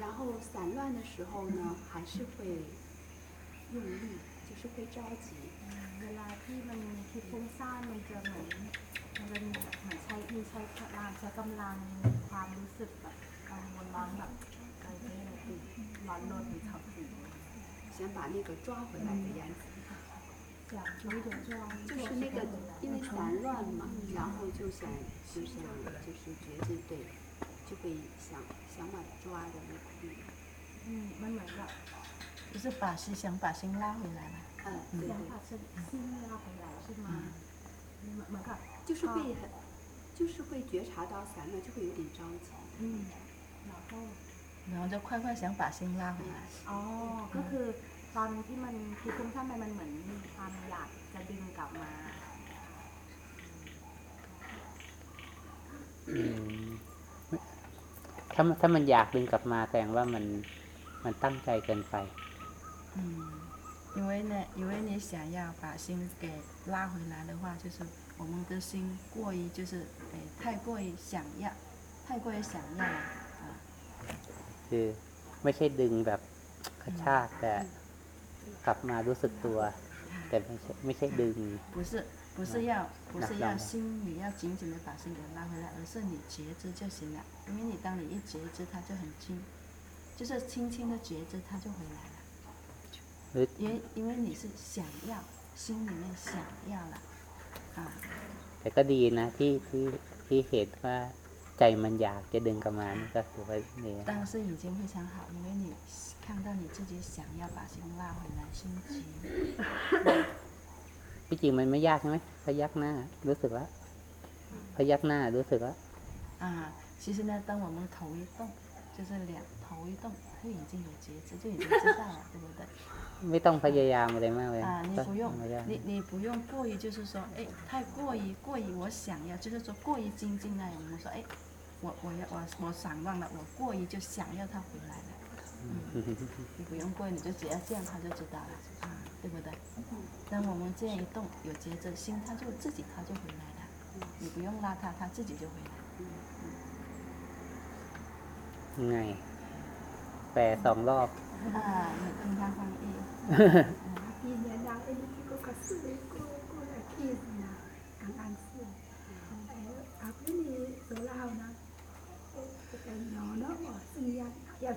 然后散乱的时候呢，还是会用力，就是会着急。想把那个抓回来的样子。就是那个，因为散乱嘛，然后就想，就想，就是觉那个，就个，那个，那个，那个，想把它抓的那个力。嗯，慢慢绕。就是把是想把心拉回来嘛。嗯，对对。把心心拉回来是吗？嗯，慢慢就是会很，就是会觉察到散了，就会有点着急。嗯，然后。然后就快快想把心拉回来。哦，ก็คือตอนที่มันคือฟุ้งซ่านไปมันเหมือนมีความอยากจะดึงกลับมาถ้าถ้ามันอยากดึงกลับมาแสดงว่ามันมันตั้งใจเกินไปอืม因为呢，因为你想要把心给拉回来的话，就是我们的心过于就是诶太过于想要，太过于想要啊。คือไม่ใช่ดึงแบบกระชากแต่กลับมารู้สึกตัว แต่ไม่ใช่ไม่ใช่ดึง不是不是要，不是要心，你要紧紧的把心给拉回来，而是你觉知就行了。因为你当你一觉知，它就很轻，就是轻轻的觉知，它就回来了。也因为你是想要，心里面想要了，啊。这个 D 呢，你你你，说，心里面想要你你你，说，心里你你你，呢，这个 D 呢，你你你，你看到你自己想要把心拉回来，心里ที่จริงมันไม่ยากใช่ไหมพยักหน้า รู้สึกแล้วพยักหน้ารู้สึกแล้วอ่า其实呢，当我们头一动，就是两头一动，就已经有觉知，就已经知道了，对不对？ไม่ต้องพยายามอะไรมากเลยอ่า你不用你你不用过于就是说，哎，太过于过于我想要，就是说过于精进那我们说，哎，我我要我我想忘了，我过于就想要它回来了。嗯，你不用过，你就只要这样，它就知道了，对不对？当我们这样一动，有节奏，心，它就自己它就回来了，你不用拉它，它自己就回来。哎，转两绕。啊，你跟他要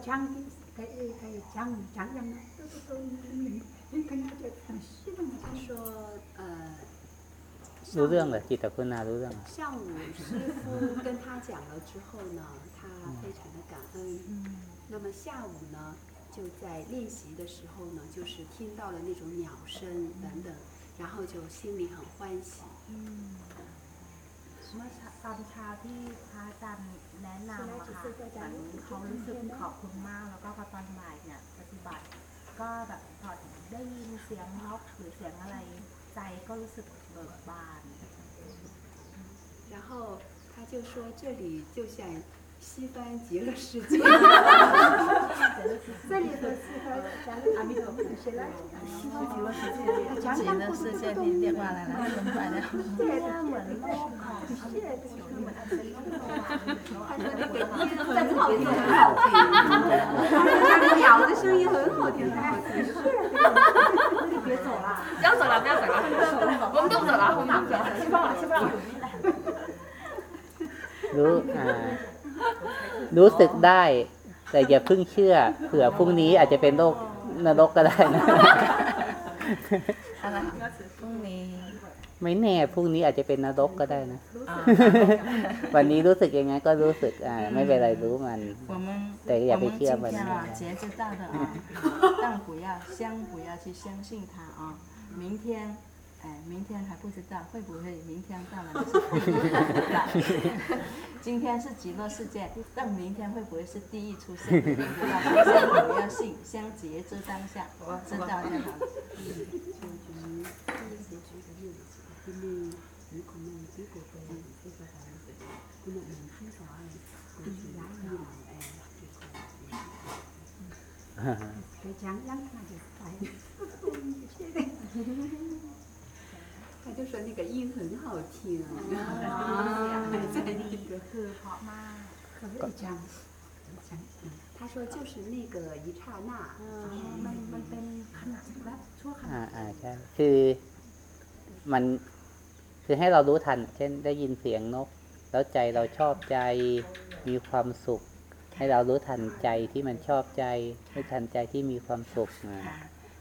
说，呃，知道的，记得困难，知道吗？下午师傅跟他讲了之后呢，他非常的感恩。那么下午呢，就在练习的时候呢，就是听到了那种鸟声等等，然后就心里很欢喜。什么？ได้ยินเสียงอกหรือเสียงอะไรใจก็รู้สึกเบิกบาน然后他就说这里就像西番极乐世界。这里头西番，阿弥陀佛，西来。西极乐世界，家里的事先听电话来了，打电话。真的吗？你真好听。家里的鸟的声音很好听。哈哈哈哈哈！别走了，不要走了，不要走了，我们都不走了，我们不走了，吃饭了，吃饭了。来。รู้สึกได้แต่อย่าพึ่งเชื่อ เผื่อพรุ่งนี้อาจจะเป็นโรคนรกก็ได้นะอะไรก็สือพรุ่งนี้ ไม่แน่พรุ่งนี้อาจจะเป็นนรกก็ได้นะ วันนี้รู้สึกยังไงก็รู้สึกอ่าไม่เป็นไรรู้มัน แต่อย่าไปเชื่อมันนะ哎，明天还不知道会不会明天到了不知道。今天是极乐世界，但明天会不会是地狱出现？不要信，相结之当下，知道就好。哈哈。开枪，两枪就来。就说那个音很好听，在那个คือเพราะมากจัง他说就是那个一刹那มันมันเป็นขณะแวบชั่วขณะอ่าใช่คือมันคือให้เรารู้ทันเช่นได้ยินเสียงนก แล้วใจเราชอบใจมีความสุข ให้เรารู้ทันใจที่มันชอบใจให้ทันใจที่มีความสุขนะ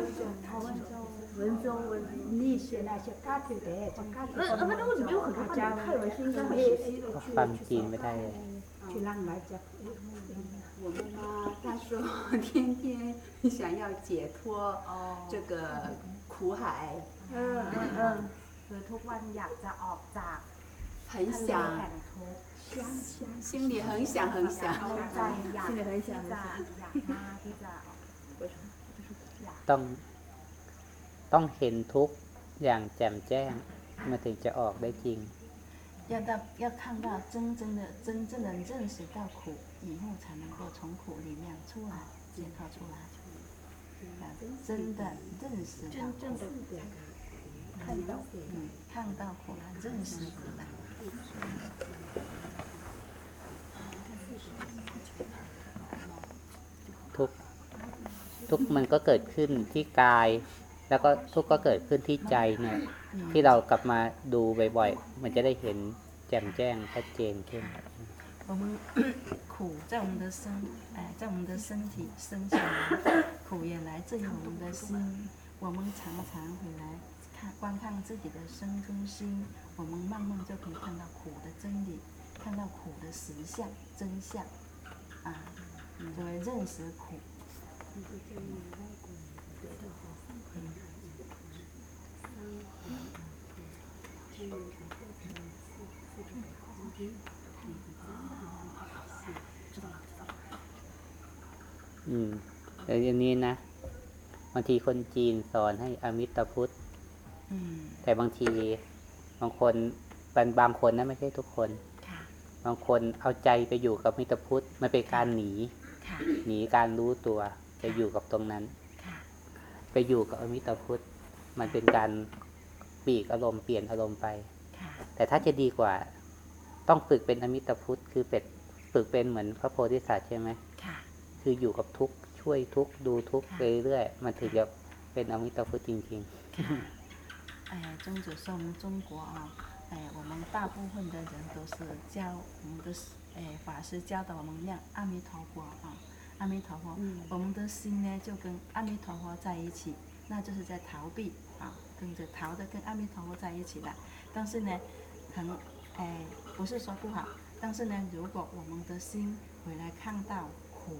那那那，我是没有很多家。他他他，应该会去去去去去。我们嘛，他说天天想要解脱这个苦海。嗯嗯嗯。很想。心里很想很想。心里很想很想。ต้องต้องเห็นทุกอย่างแจ่มแจ้งมาถึงจะออกได้จริง要到要看到真正的真正的认识到苦以后，才能够从苦里面出来，解脱出来。啊，真的认识到苦，看到苦，看到苦了，认识苦了。ทุกมันก็เกิดขึ้นที่กาย แล้วก็ทุกก็เกิดขึ้นที่ใจเนี่ย ที่เรากลับมาดูบ่อยๆ มันจะได้เห็นแจ่มแจ้งชัดเจนขึ้น我们苦在我们的身，哎，在我们的身体身上，苦也来自于我们的心。我们常常回来看观看自己的身跟心，我们慢慢就可以看到苦的真理，看到苦的实相真相，啊，你就会认识苦。อืมแต่อันนี้นะ บางทีคนจีนสอนให้อมิตรพุทธแต่บางทีบางคนเป็นบางคนนะไม่ใช่ทุกคน บางคนเอาใจไปอยู่กับมิตรพุทธ มันเป็นการหนี หนีการรู้ตัวจะอยู่กับตรงนั้น ไปอยู่กับอมิตรพุทธ มันเป็นการปีกอารมณ์เปลี่ยนอารมณ์ไป แต่ถ้าจะดีกว่า ต้องฝึกเป็นอมิตรพุทธคือเป็ดฝึกเป็นเหมือนพระโพธิสัตว์ใช่ไหม คืออยู่กับทุกช่วยทุกดูทุกเรื่อยๆมันถึงจะเป็นอมิตรพุทธจริงๆไ哎呀，中祖颂中国啊，哎，我们大部分的人都是教我们的哎法师教导我们念阿弥陀佛啊。阿弥陀佛，我们的心呢就跟阿弥陀佛在一起，那就是在逃避啊，跟着逃的跟阿弥陀佛在一起的。但是呢，很，哎，不是说不好，但是呢，如果我们的心回来看到苦，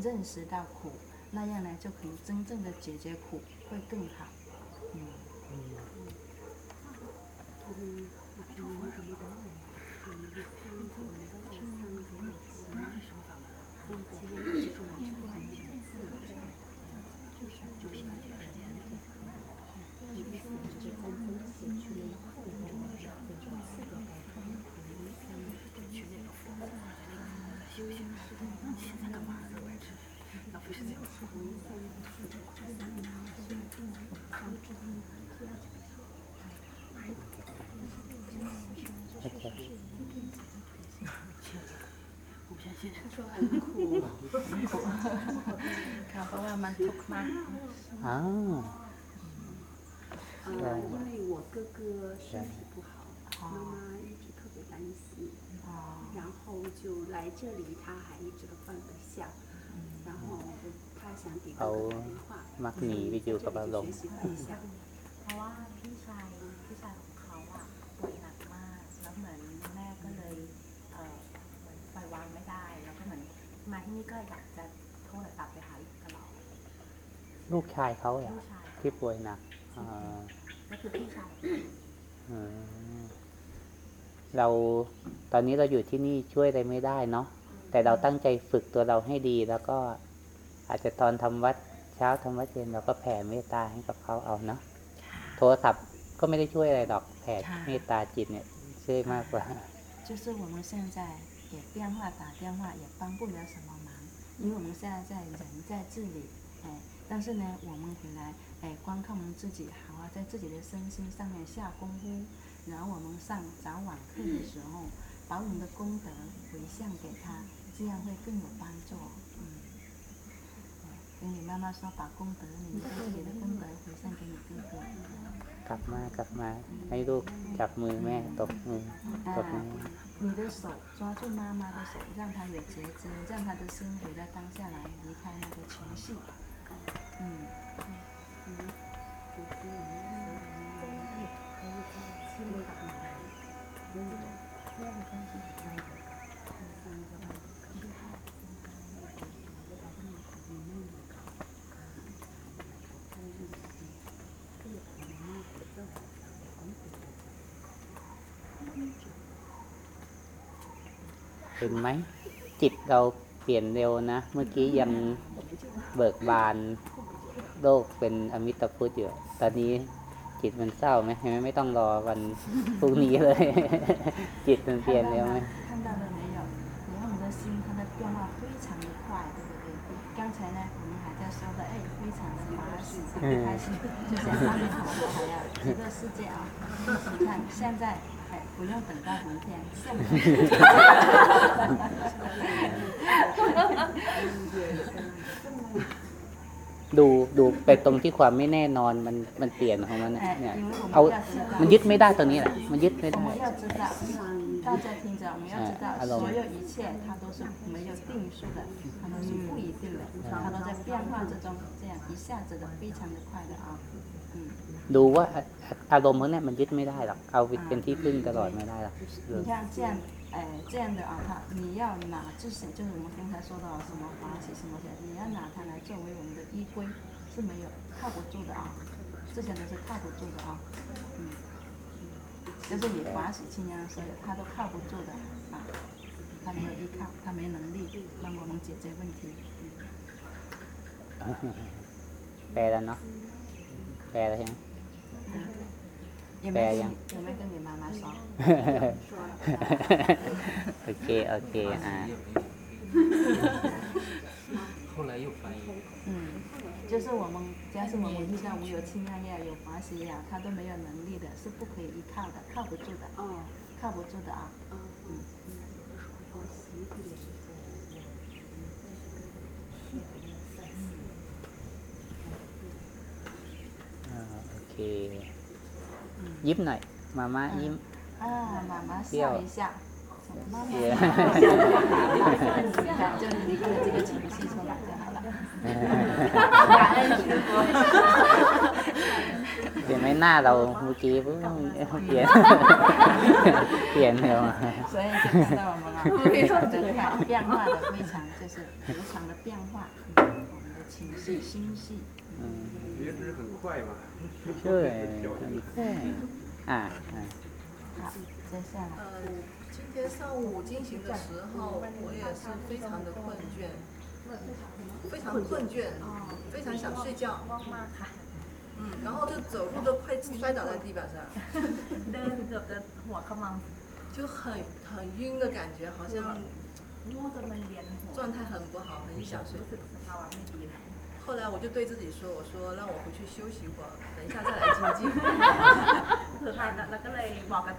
认识到苦，那样呢就可以真正的解决苦，会更好。嗯。มันทุกมากอ่า呃，因为我哥哥身体不好，妈妈一直特别担心，然后就来这里，他还一直放不下，然后他想给哥哥打电话，มักหนีไปอ่กับอารมณ์เพราะว่าพี่ชายพี่ชายของเขาอ่ะป่วยหนักมากแล้วเหมือนแม่ก็เลยเออปล่อยวางไม่ได้แล้วก็เหมือนมาที่นี่ก็อยากจะลูกชายเขาอลยที่ป่วยหนักาก็คือพยเราตอนนี้เราอยู่ที่นี่ช่วยอะไรไม่ได้เนาะ แต่เราตั้งใจฝึกตัวเราให้ดีแล้วก็ อาจจะตอนทำวัดเช้าทำวัดเย็น เราก็แผ่เมตตาให้กับเขาเอาเนาะ โทรศัพท์ก็ไม่ได้ช่วยอะไรดอก แผ่เมตตาจิตเนี่ย ช่วยมากกว่า就是我们现在电话打电话也帮不了什么忙，因为我们现在在人在这里，哎，但是呢，我们回来，哎，光靠我们自己好好在自己的身心上面下功夫。然后我们上早晚课的时候，把我们的功德回向给他，这样会更有帮助。嗯，跟你妈妈说，把功德，你自己的功德回向给你妈妈。夹嘛，夹嘛，哎，撸，夹住妈妈的腿，捉住妈妈的腿，抓住妈妈的手，让她有觉知，让她的心回到当下来，离开他的情绪。เห็นไหมจิตเราเปลี่ยนเร็วนะ เมื่อกี้ยังเบิกบานโลกเป็นอมิตรพุทธอยู่ ตอนนี้จิตมันเศร้าไหมเห็นไหมไม่ต้องรอวันพรุ่งนี้เลยจิตมันเปลี่ยนแล้วไหม刚才呢，我们还在说的，哎，非常的开心，就想好好呀？这个世界啊，你看现在不用等到明天，ดูดูไปตรงที่ความไม่แน่นอน มันมันเปลี่ยนของมันเนี่ยเอา มันยึดไม่ได้ตรงนี้แหละ มันยึดไม่ได้大家听ดูว่าอารมณ์เนี่ยมันยึดไม่ได้หรอก เอาเป็นที่พึ่งตลอดไม่ได้หรอก哎，这样的啊，他你要拿这些，就是我们刚才说到什么法喜什么的，你要拿它来作为我们的依归，是没有靠不住的啊，这些都是靠不住的啊，嗯，就是你法喜年的时候，他都靠不住的啊，他没有依靠，他没能力帮我们解决问题。白 了喏，白了嗯有没有？没跟你妈妈说？哈哈哈哈哈。OK OK 啊。后来又翻译。嗯，就是我们家是我们，像我们有青安有华西呀，他都没有能力的，是不可以依靠的，靠不住的。哦，靠不住的啊。嗯。OK。Yip 奶，妈妈 i p 啊，妈妈笑一下。笑一下。哈哈哈看这个情绪，出来就好了。哈没那了所以看到我们了，非常变化的非常，就是经常的变化，我们的情绪、心绪。嗯，血脂很快嘛，对对，哎哎。好，接下来。呃，今天上午进行的时候，我也是非常的困倦，非常困倦，非常想睡觉。嗯，然后就走路都快摔倒在地板上。就很很晕的感觉，好像状态很不好，很想睡。后来我就对自己说：“我说让我回去休息一会儿，等一下再来接机。”那个嘞，我就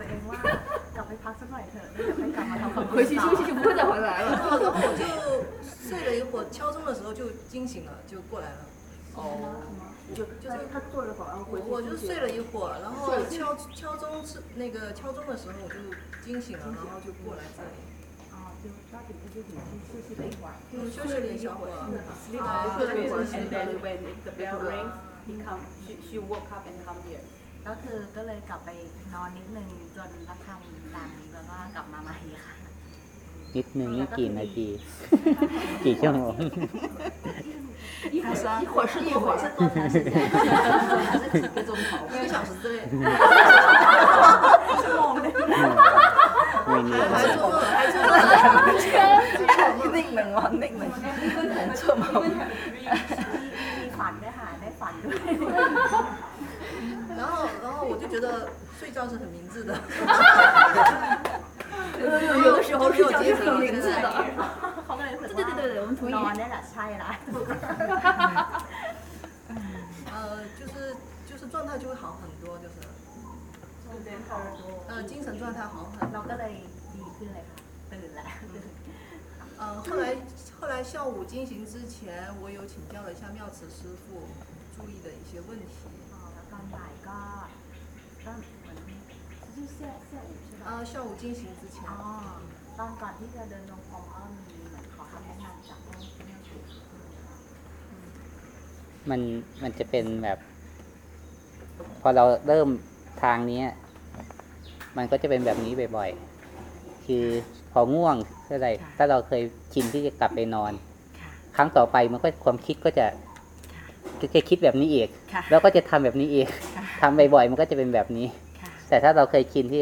很回去。休息就不会再回来了。然后我就睡了一会儿，敲钟的时候就惊醒了，就过来了。哦，就就是他坐了保安，我就睡了一会儿，然后敲敲钟是那个敲钟的时候我就惊醒了，然后就过来这里。ก็คือก็เลยกลับไปนอนนิดนึงจนรับคำดังนี้แล้วก็กลับมาใหม่ค่ะ นิดนึงนี่กี่นาทีกี่ชั่วโมง一小时，一小时，一多长时间？一个小时之内。哈做梦还做，还做呢？肯能啊，肯能。做的还没反的。然后，然后我就觉得睡觉是很明智的。有的时候是有自己名字的，对对对对对，我们同意啊，那俩差也大。呃，就是就是状态就会好很多，就是。嗯，状态好很多。呃，精神状态好很。老哥嘞，你进来。那你来。嗯，后来后来下午进行之前，我有请教了一下妙慈师傅，注意的一些问题。啊，干奶干。嗯，就下下午。เออ下午进行之前น่อที่จะเดินลงกรมก็มีเหมือนขอทำแนนำจาก้มัน มันจะเป็นแบบ พอเราเริ่มทางนี้ มันก็จะเป็นแบบนี้บ่อยๆคือ พอง่วงเท่าไรถ้าเราเคยชินที่จะกลับไปนอน ครั้งต่อไปมันก็ความคิดก็จะจะคิดแบบนี้อีกแล้วก็จะทำแบบนี้อีกทำบ่อยๆ มันก็จะเป็นแบบนี้ แต่ถ้าเราเคยชินที่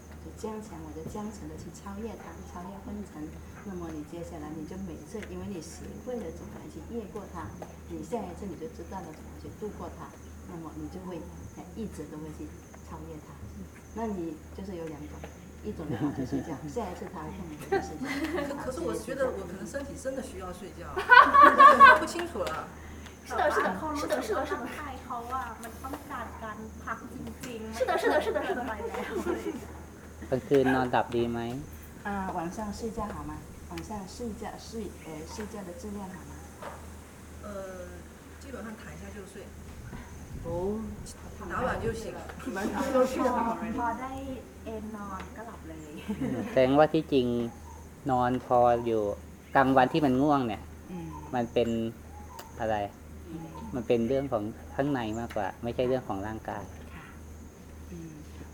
加强，我就坚强的去超越它，超越困层。那么你接下来你就每次，因为你学会了怎么去越过它，你下一次你就知道了怎么去度过它。那么你就会，哎，一直都会去超越它。那你就是有两种，一种是不睡觉，一种是它困 了睡觉。可是我觉得我可能身体真的需要睡觉。那不清楚了。是的，是的，是的，是的，是的。是的，是的，是的，是的。กลางคืนนอนหลับดีไหมอ่า晚上睡觉好吗晚上睡觉睡呃睡觉的质量好吗呃基本上躺下就睡โอ打碗就醒基本上都睡好了ได้เอนนอนก็หลับเลยแสดงว่าที่จริงนอนพออยู่กลางวันที่มันง่วงเนี่ยมันเป็นอะไรมันเป็นเรื่องของข้างในมากกว่า ไม่ใช่เรื่องของร่างกายค่ะ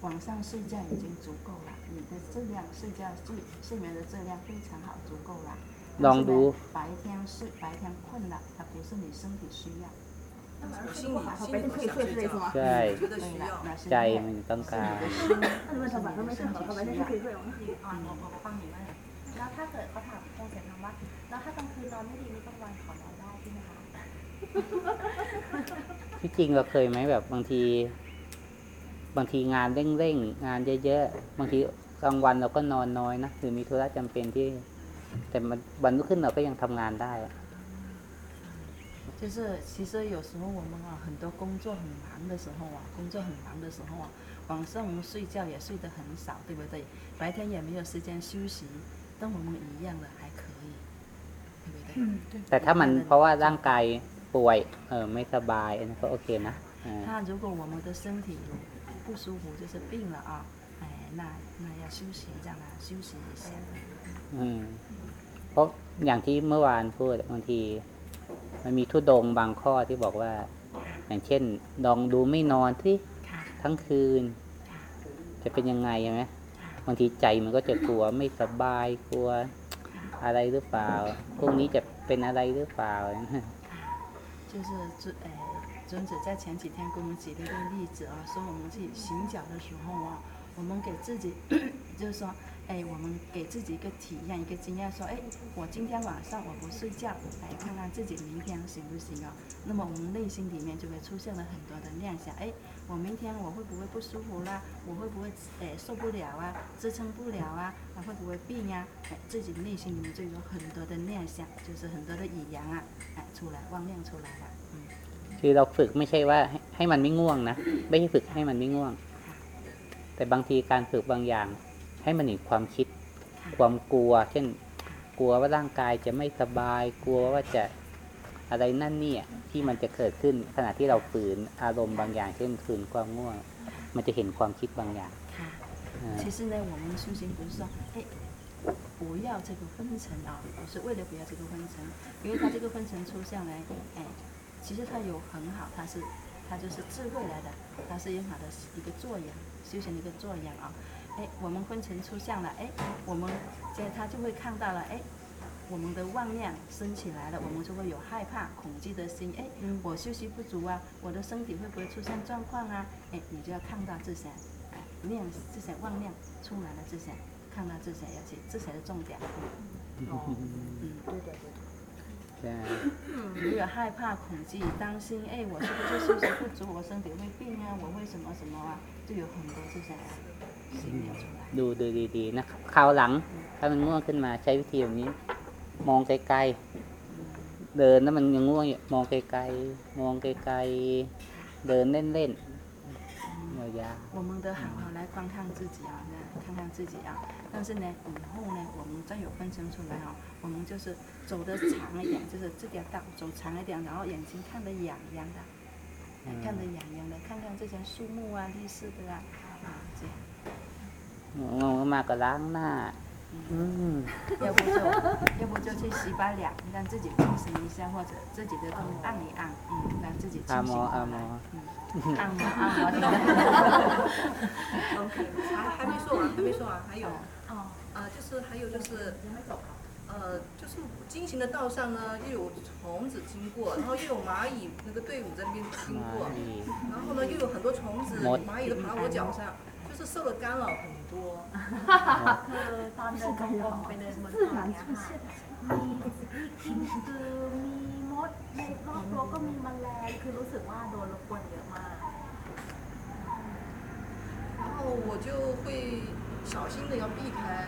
晚上睡觉已经足够了你的质量睡觉睡睡眠的质量非常好，足够了。ลองดู白天睡白天困了，它不是你身体需要。心里心里可以睡是吗？对，ใจมันต้องก那你们他晚上没睡好，他白是可以睡吗？啊，我我我帮你问。แล้วถ้าเกิดเขาถามคงเสียงคว่าแล้วถ้ากลางคืนนอนไม่ดีนี่กลางวันขอนอนได้ใช่ไหมคะที่จริงเราเคยไหมแบบบางที บางทีงานเร่งๆงานเยอะๆบางทีกลางวันเราก็นอนน้อยนะหรือมีธุระจำเป็นที่แต่มันวันรุ่งขึ้นเราก็ยังทำงานได้就是其实有时候我们啊，很多工作很忙的时候啊，工作很忙的时候啊，晚上我们睡觉也睡得很少，对不对？白天也没有时间休息，但我们一样的还可以，对不对？嗯，对。แต่ถ้ามันเพราะว่าร่างกายป่วยเออไม่สบายอัน้ก็โอเคนะถ้า如果我们的身体不舒服就是病了啊，哎，那มา要休息让它休息一下อืมเพราะอย่างที่เมื่อวานพูดบางทีมันมีทุดงบางข้อที่บอกว่า อย่างเช่นดองดูไม่นอนที่ทั้งคืน จะเป็นยังไงใช่ไหมบางทีใจมันก็จะกลัวไม่สบายกลัวอะไรหรือเปล่าพรุ่งนี้จะเป็นอะไรหรือเปล่า就是尊哎，尊者在前几天给我们举了一个例子啊，说我们去行脚的时候啊，我们给自己，就是说，哎，我们给自己一个体验，一个经验，说，哎，我今天晚上我不睡觉，来看看自己明天行不行哦。那么我们内心里面就会出现了很多的念想，哎，我明天我会不会不舒服啦？我会不会，哎，受不了啊？支撑不了啊？会不会病呀？哎，自己内心里面就有很多的念想，就是很多的语言啊，哎，出来妄念出来了。嗯，是要练，不是说，让它不懵啊，不是说让它不懵。แต่บางทีการฝึกบางอย่างให้มันหนีความคิดความกลัว เช่นกลัวว่าร่างกายจะไม่สบายกลัวว่าจะอะไรนั่นนี่ที่มันจะเกิดขึ้นขณะที่เราฝืนอารมณ์บางอย่างเช่นฝืนความง่วง มันจะเห็นความคิดบางอย่างค่ะ不要这个昏沉啊，不是为了不要这个昏沉，因为它这个昏沉抽象呢，哎，其实它有很好，它是它就是智慧来的，它是很好的一个作用。修行的一个作用啊，哎，我们昏沉出现了，哎，我们，接他就会看到了，哎，我们的妄念升起来了，我们就会有害怕、恐惧的心？哎，我休息不足啊，我的身体会不会出现状况啊？哎，你就要看到这些，哎，念这些妄念出来了，这些，看到这些要去，这些的重点。哦，嗯，对的对。对。啊，有害怕、恐惧、担心，哎，我是不是休息不足？我身体会病啊？我会什么什么啊？就有很多这些信念出来。ดูดูดีๆนะคราวหลังถ้ามันง่วงขึ้นมาใช้วิธีแบบนี้ มองไกลๆเดินแล้วมันยังง่วงอยู่มองไกลๆมองไกลๆเดินเล่นๆ我们的好好来观看自己啊，看看自己啊。但是呢，以后呢，我们再有分身出来哈，我们就是走的长一点，就是这条道走长一点，然后眼睛看得痒痒的，看得痒痒的，看看这些树木啊、绿色的啊，这样。我我买个凉那。嗯。要不就，要不就去洗把脸，让自己清醒一下，或者自己的头按一按，嗯，让自己清醒过来。按摩 按摩。嗯。按摩按摩。哈哈哈哈哈哈。OK，还还没说完，还没说完，还有。啊，就是还有就是，呃，就是进行的道上呢，又有虫子经过，然后又有蚂蚁那个队伍在那边经过，然后呢，又有很多虫子、蚂蚁都爬我脚上，就是受了干扰很多，哈哈哈哈！自然出现，然后我就会小心的要避开。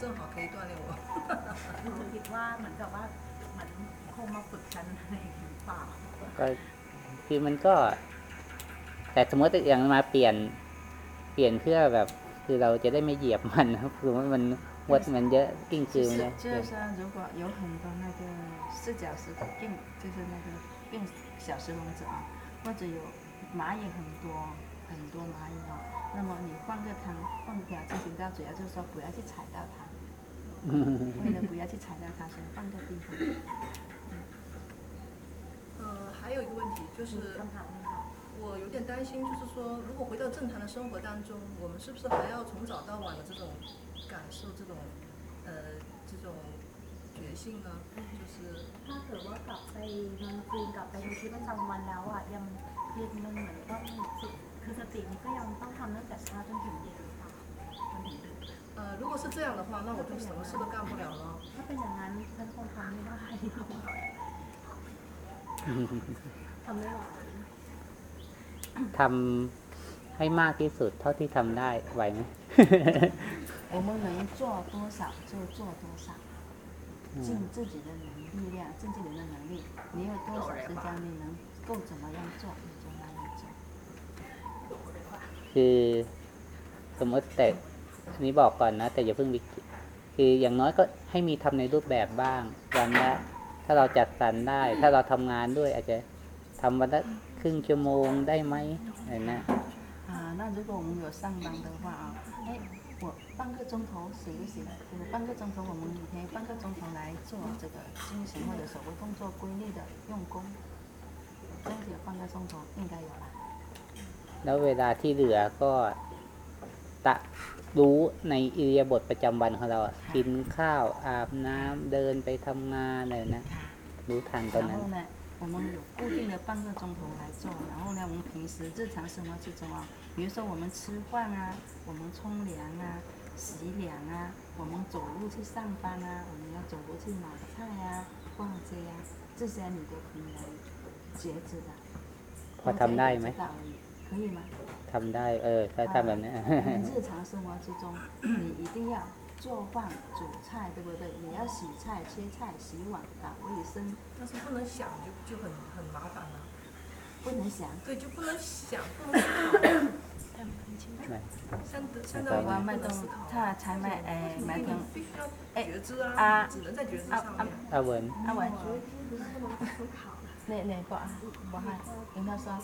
正好可以锻炼我。คิดว่าเหมือนกับว่าเหมือนคงมาฝึกฉันอะไรหรือเปล่าก็คือมันก็ แต่สมมติอย่างมาเปลี่ยนเปลี่ยนเพื่อแบบคือเราจะได้ไม่เหยียบมันคือว่ามันวัดมันเยอะกิ้งคือมันเยอะ就้说如果有很多那个四脚石并就是那个并小石笼子啊或者有蚂蚁很多很多蚂蚁啊那么你换个汤换条自行车主要就是说不要去踩到它。为了不要去采摘它，先换个地方。嗯，呃，还有一个问题就是，我有点担心，就是说，如果回到正常的生活当中，我们是不是还要从早到晚的这种感受这种呃这种决性呢？就是。呃，如果是这样的话，那我就什么事都干不了了。他被奶奶跟后头没拉黑。ทำให้มากที่สุด เท่าที่ทำได้ไหวไหมเราไม่ทำเท่าไหร่ก็ทำเท่าทนั้ำได้มตัวเอมแรงตัวเองจิ้มตัวเองแรงคุณมีเท่าไหร่เวลาคุณจะทำยังไงคุณจะทำคือสมมติแต่อันนี้บอกก่อนนะแต่อย่าเพิ่งวิคืออย่างน้อยก็ให้มีทำในรูปแบบบ้างวันละถ้าเราจัดสรรได้ถ้าเราทำงานด้วยอาจจะทำวันละครึ่งชั่วโมงได้ไหมอะไรนะอ่า那如果我们有上班的话啊哎我半个钟头行不行我半个钟头我们每天半个钟头来做这个进行或者手部动作规律的用功这样子半个钟头应该有吧แล้วเวลาที่เหลือก็ตะรู้ในอิริยาบถประจำวันของเรากินข้าวอาบน้ำเดินไปทำงานเลยนะรู้ทันตอนนั้น我们有固定的半个钟头来做，然后呢，我们平时日常生活之中啊，比如说我们吃饭啊，我们冲凉啊，洗脸啊，我们走路去上班啊，我们要走路去买菜啊，逛街啊，这些你都可以来节制的。พอทำได้ไหม可以吗？做菜，哈哈。日常生活之中，你一定要做饭、煮菜，对不对？你要洗菜、切菜、洗碗、打卫生。但是不能想，就就很很麻烦了。不能想。对，就不能想，不能想。哎，现在现在我们都是炒。哎，阿文。阿文。那那个啊？我哈。跟他说。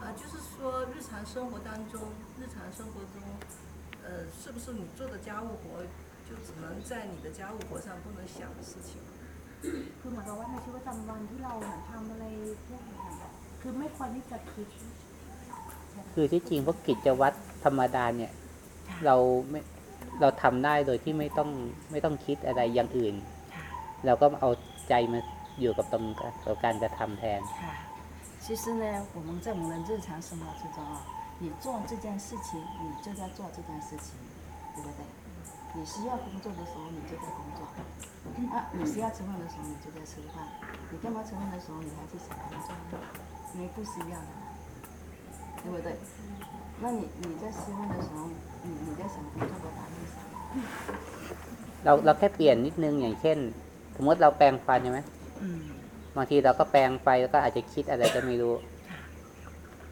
啊，就是说日常生活当中，日常生活中，呃，是不是你做的家务活就只能在你的家务活上不能想的事情？คือหมายความว่าในชีวิตประจำวันที่เราเหมือนทำอะไรพวกนี้คือไม่ควรที่จะคิดคือที่จริงพวกกิจวัตรธรรมดาเนี่ยเราไม่เราทำได้โดยที่ไม่ต้องไม่ต้องคิดอะไรอย่างอื่น เราก็เอาใจมาอยู่กับตรงกับการจะทำแทน其实呢，我们在我们的日常生活之中啊，你做这件事情，你就在做这件事情，对不对？你需要工作的时候，你就在工作；啊，你需要吃饭的时候，你就在吃饭；你干嘛吃饭的时候，你还是想工作，因为不需要，的，对不对？那你你在吃饭的时候，你你在想工作的话，面想？老们开变你点，比如，比我们变饭，对吗？嗯。บางทีเราก็แปลงไปแล้วก็อาจจะคิดอะไรก็ไม่รู้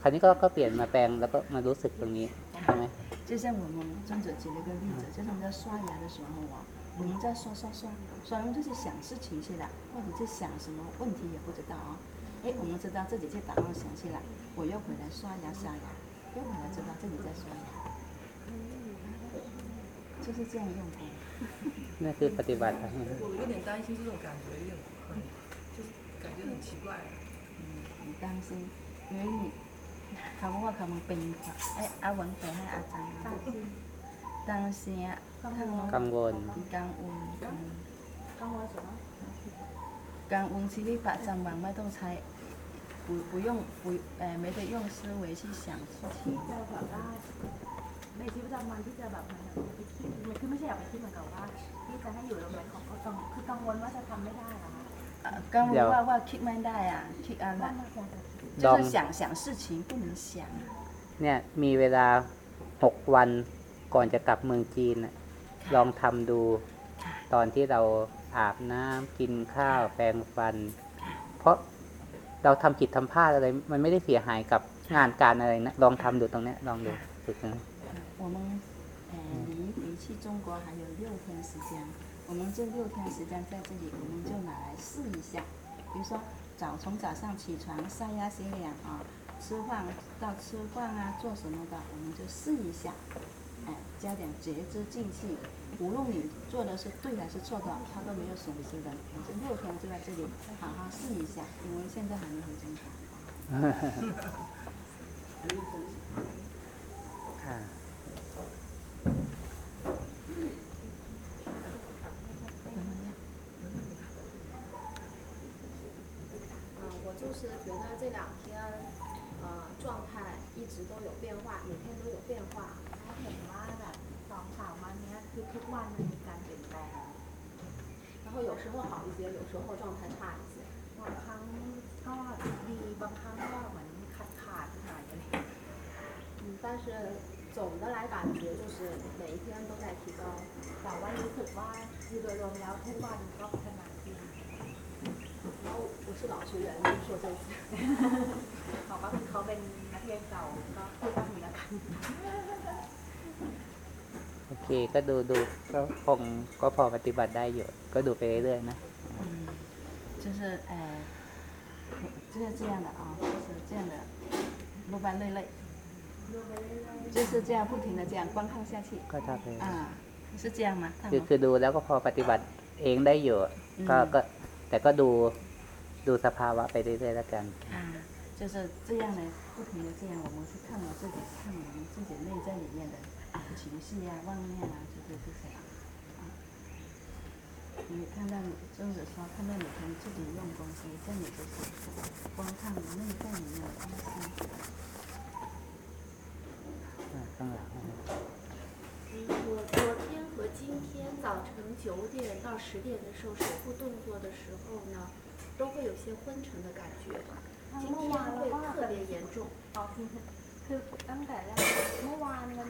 คราวนี้ก็ก็เปลี่ยนมาแปลงแล้วก็มารู้สึกตรงนี้ใช่ไหม就像我们尊者举了一个例子，就是我们在刷牙的时候啊，我们在刷刷刷，刷完就是想事情去了，或者是想什么问题也不知道啊。哎，我们知道自己去打乱想去了，我又回来刷牙刷牙，又回来知道自己在刷牙，就是这样用功。那是ปฏิบัติ。我有点担心这种感觉，因为。很奇怪。你当时因为你าบอกว่าเขาเป็นไอ้อาหวแต่ให้อาจารย์ตังส้กวลกังอุนกงวล什么กังอุนชีวิตประจำวันไม่ต้องใช้不不用不呃没得用思维去想事情ใชว่ตปันที่จะแบบมือนไคือไม่ใช่อยากไปเหมือนกับว่าที่จะให้อยู่ตรงนั้นของก็้องคือ้องวลว่าจะทำไม่ได้อ刚刚ว่าว่าคิดไม่ได้อ่ะคิดอะไร就ด是想想事情不能想เนี่ยมีเวลาหกวันก่อนจะกลับเมืองจีนลองทำดูตอนที่เราอาบน้ำกินข้าวแปรงฟัน เพราะเราทำผิดทำพลาดอะไรมันไม่ได้เสียหายกับงานการอะไรนะลองทำดูตรงเนี้ยลองดูฝึกนะ我们离离去中国还有六天时间我们这六天时间在这里，我们就拿来试一下。比如说，早从早上起床、刷牙、洗脸啊，吃饭到吃饭啊，做什么的，我们就试一下。哎，加点觉知进去，无论你做的是对还是错的，它都没有损失的。这六天就在这里好好试一下，因为现在还没回正常。哈哈哈哈哈。ีก็ดูดูก็คงก็พอปฏิบัติได้อยู่ก็ดูไปเรื่อยๆนะ就是哎，就是这样的啊，就是这样的，不烦累累，就是这样不停的这样观看下去。ก็ทำเลอ่า是这样吗？คือคือดูแล้วก็พอปฏิบัติเองได้อยู่ก็ก็แต่ก็ดูดูสภาวะไปเรื่อยๆแล้วกันอ่า就是这样的，不停的这样，我们是看我自己，看我们自己内在里面的。情绪呀、妄念啊，这些这些啊，啊！看到你，就是说看到每天自己用功，所以这里都是光看内在里面的功夫。嗯，当然。嗯。昨天和今天早晨九点到十点的时候，守护动作的时候呢，都会有些昏沉的感觉，今天会特别严重。哦。会。刚才呢？没玩呢。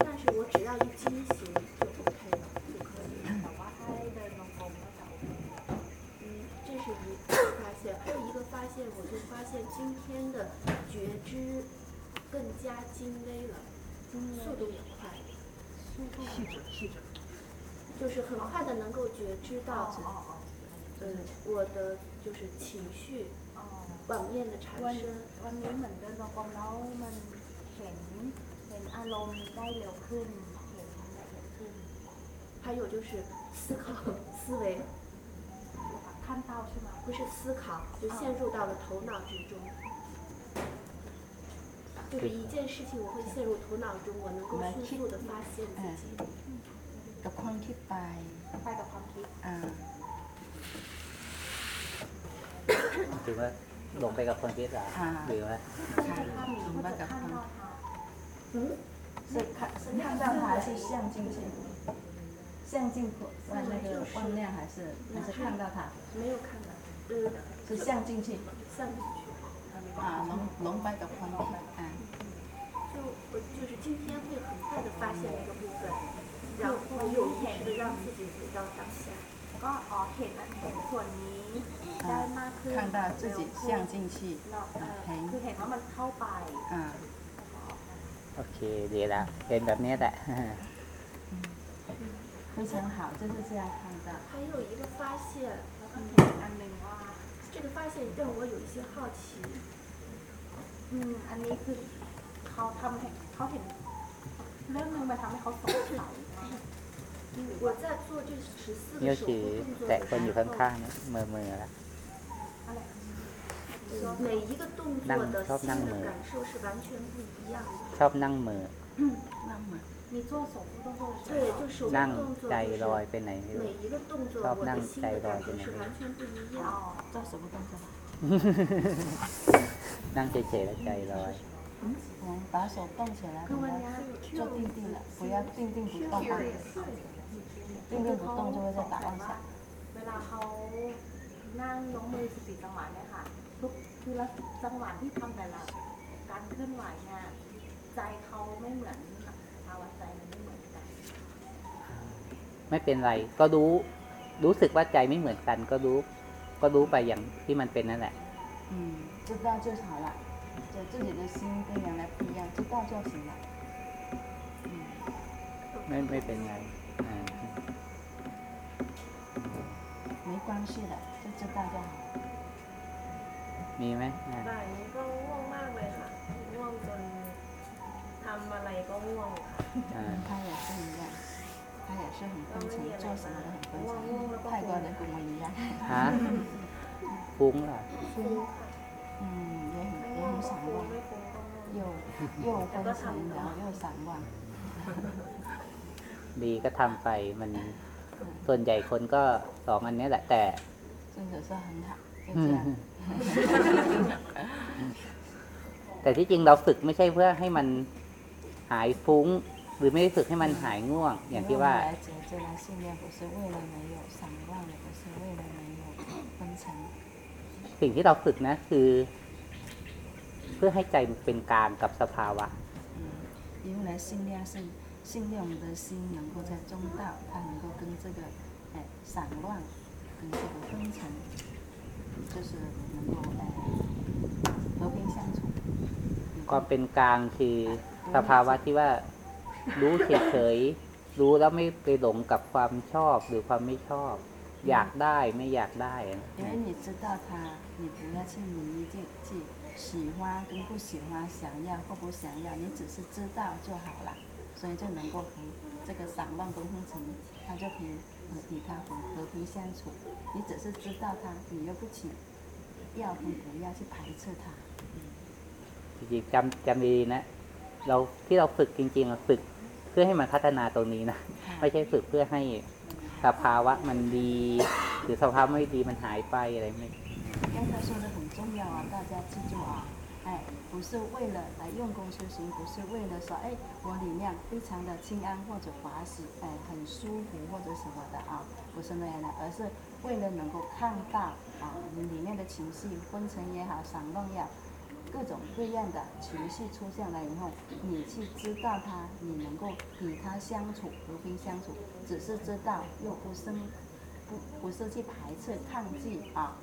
但是我只要一清醒，就 OK 了，就可以倒过来的。然后我倒过来，嗯，这是一个发现，还有一个发现，我就发现今天的觉知更加精微了，速度也快，细致细致，就是很快的能够觉知到。嗯，我的就是情绪，观念的产生，还有就是思考思维，看到是吗？不是思考，就陷入到了头脑之中，就是一件事情我会陷入头脑中，我能够迅速的发现。嗯，把空你认为龙拜是啥？你认为？是像进去，像进或那个妄念还是还是看到它？没有看到，嗯，是像进去。进去。啊，龙龙拜的空地，就我就是今天会很快的发现一个部分，然后有意识让自己回到当下。ก็อ๋อเห็นเห็นส่วนนี้ได้มากขึ้น看到自己进去คือเห็นว่ามันเข้าไปโอเคดีแล้วเห็นแบบนี้แหละ非常好就是这样看的还有一个发现แล้วก็这个发现让我有一些好奇嗯อันนี้คือเขาทำหเขาเห็นเรื่องหนึ่งมาทำให้เขาสงสัยนิ้วชี้แตะคนอยู่ข้างๆนะมือมือละนั่งชอบนั่งมือชอบนั่งมือนั่งใจลอยไปไหนไม่รู้ชอบนั่งใจลอยไปไหนนั่งเฉยๆแล้วใจลอย把手动起来，坐定定了，不要定定不动。จริงๆเขาต้องจะช่วยสตาร์ทว่าเวลาเขานั่งลงมือสติจังหวะเนี่ยค่ะทุกคือละจังหวะที่ทำแต่ละการเคลื่อนไหวเนี่ยใจเขาไม่เหมือนภาวะใจมันไม่เหมือนกัน ไม่เป็นไร ก็รู้รู้สึกว่าใจไม่เหมือนกัน ก็รู้ ก็รู้ไปอย่างที่มันเป็นนั่นแหละอืม知道就好了就自己的心跟原来不一样知道就行了嗯ไม่ไม่เป็นไร没关系的，就知道就好。มีไหมะบ่ายนี้ก็ง่วงมากเลยค่ะง่วงจนทำอะไรก็ง่วงค่ะอ่า也是一样，他也是很分กม่อ做什么都很分งวงง่วงแ้ก็层。泰国人跟我一样，ฮะฟุ้งเหรอฟุ้ง嗯，也ม很也งวง很ก็散ฟม่วง又又分层，然后又散ดีก็ทำไปมันส่วนใหญ่คนก็สองอันนี้แหละแต่แต่ที่จริงเราฝึกไม่ใช่เพื่อให้มันหายฟุ้ง หรือไม่ได้ฝึกให้มันหายง่วง อย่างที่ว่า สิ่งที่เราฝึกนะ คือ เพื่อให้ใจเป็นกลางกับสภาวะ原来训练是信仰的心能够在中道，它能够跟这个哎散乱，跟这个昏沉，就是能够哎和平相处。ควเป็นกลางคือสภาวะที่ว่ารู้เฉยๆรู้แล้วไม่ไปหลงกับความชอบหรือความไม่ชอบอยากได้ไม่อยากได้因为你知道他你不要去迷这这喜欢跟不喜欢，想要或不想要，你只是知道就好了。所以就能够和这个散乱跟昏沉，他就可以和与他和和平相处。你只是知道他，你又不请，要跟不要去排斥他。จริงจำจำดีนะเราที่เราฝึกจริงๆเราฝึกเพื่อให้มันพัฒนาตรงนี้นะไม่ใช่ฝึกเพื่อให้สภาวะมันดีหรือสภาพไม่ดีมันหายไปอะไรไม่不是为了来用功修行，不是为了说哎，我里面非常的清安或者滑喜，哎，很舒服或者什么的啊，不是那样的，而是为了能够看到啊，里面的情绪昏沉也好，散乱也好，各种各样的情绪出现了以后，你去知道它，你能够与它相处，和平相处，只是知道又不生，不不是去排斥抗拒啊，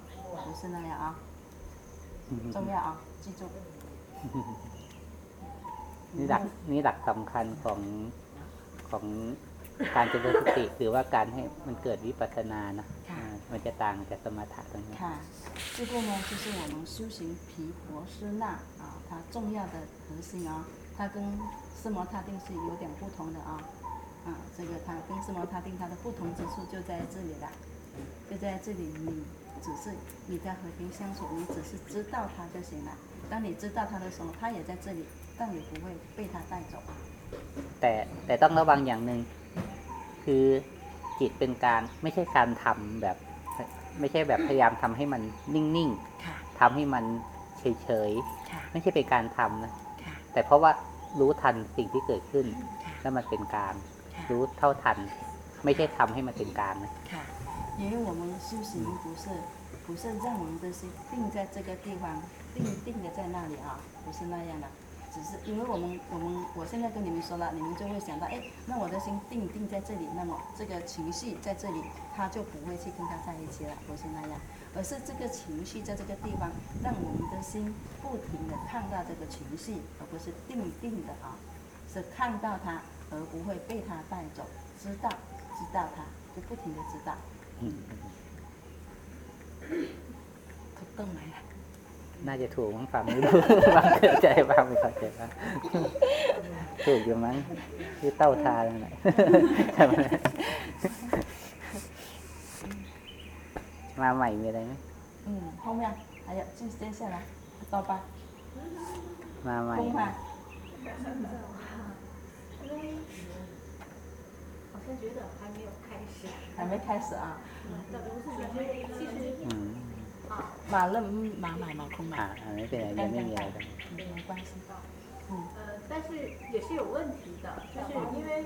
不是那样啊，重要啊，记住。นี่หลักนี่หลักสำคัญของของการเจริญสติหรือว่าการให้มันเกิดวิปัสสนานะมันจะต่างจากสมถะตรงนี้ค่ะ这个呢就是我们修行毗婆舍那啊它重要的核心啊它跟四摩他定是有点不同的啊啊这个它跟四摩他定它的不同之处就在这里了就在这里你只是你在和平相处你只是知道它就行了当你知道他的时候，他也在这里，但你不会被他带走。แต่แต่ต้องระวังอย่างหนึ่งคือจิตเป็นการไม่ใช่การทำแบบไม่ใช่แบบพยายามทำให้มันนิ่งๆทำให้มันเฉยๆไม่ใช่เป็นการทำนะแต่เพราะว่ารู้ทันสิ่งที่เกิดขึ้น แล้วมันเป็นกลางรู้เท่าทัน ไม่ใช่ทำให้มันเป็นกลางนะ因为我们修行不是不是让我们的心定在这个地方，定定的在那里啊，不是那样的，只是因为我们我们我现在跟你们说了，你们就会想到，哎，那我的心定定在这里，那么这个情绪在这里，他就不会去跟他在一起了，不是那样，而是这个情绪在这个地方，让我们的心不停的看到这个情绪，而不是定定的啊，是看到他而不会被他带走，知道知道他就不停的知道。嗯嗯嗯。动没了。น่าจะถูกมั้งฝั่งนี้ดูบางเข้าใจบางไม่เข้าใจบ้างถูกอยู่มั้งที่เต้าทาอหะ่ไรมมาใหม่มีอะไรไหมอืม后面还有就接下来ต่อไปมาใหม่กุ้งค่ะ还没开始啊。嗯。啊，满了，满满，满空满。啊，那边来，那边来的。也没关系的。嗯，呃，但是也是有问题的，就是因为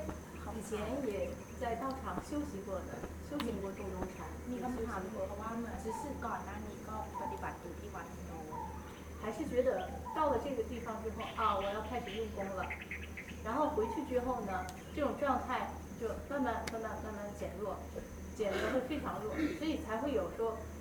以前也在道场休息过的，修行过多中禅，你跟他谈过他吗？只是讲那你搞，把你把土地挖出来。还是觉得到了这个地方之后啊，我要开始用功了。然后回去之后呢，这种状态就慢慢、慢慢、慢慢减弱，减弱会非常弱，所以才会有说。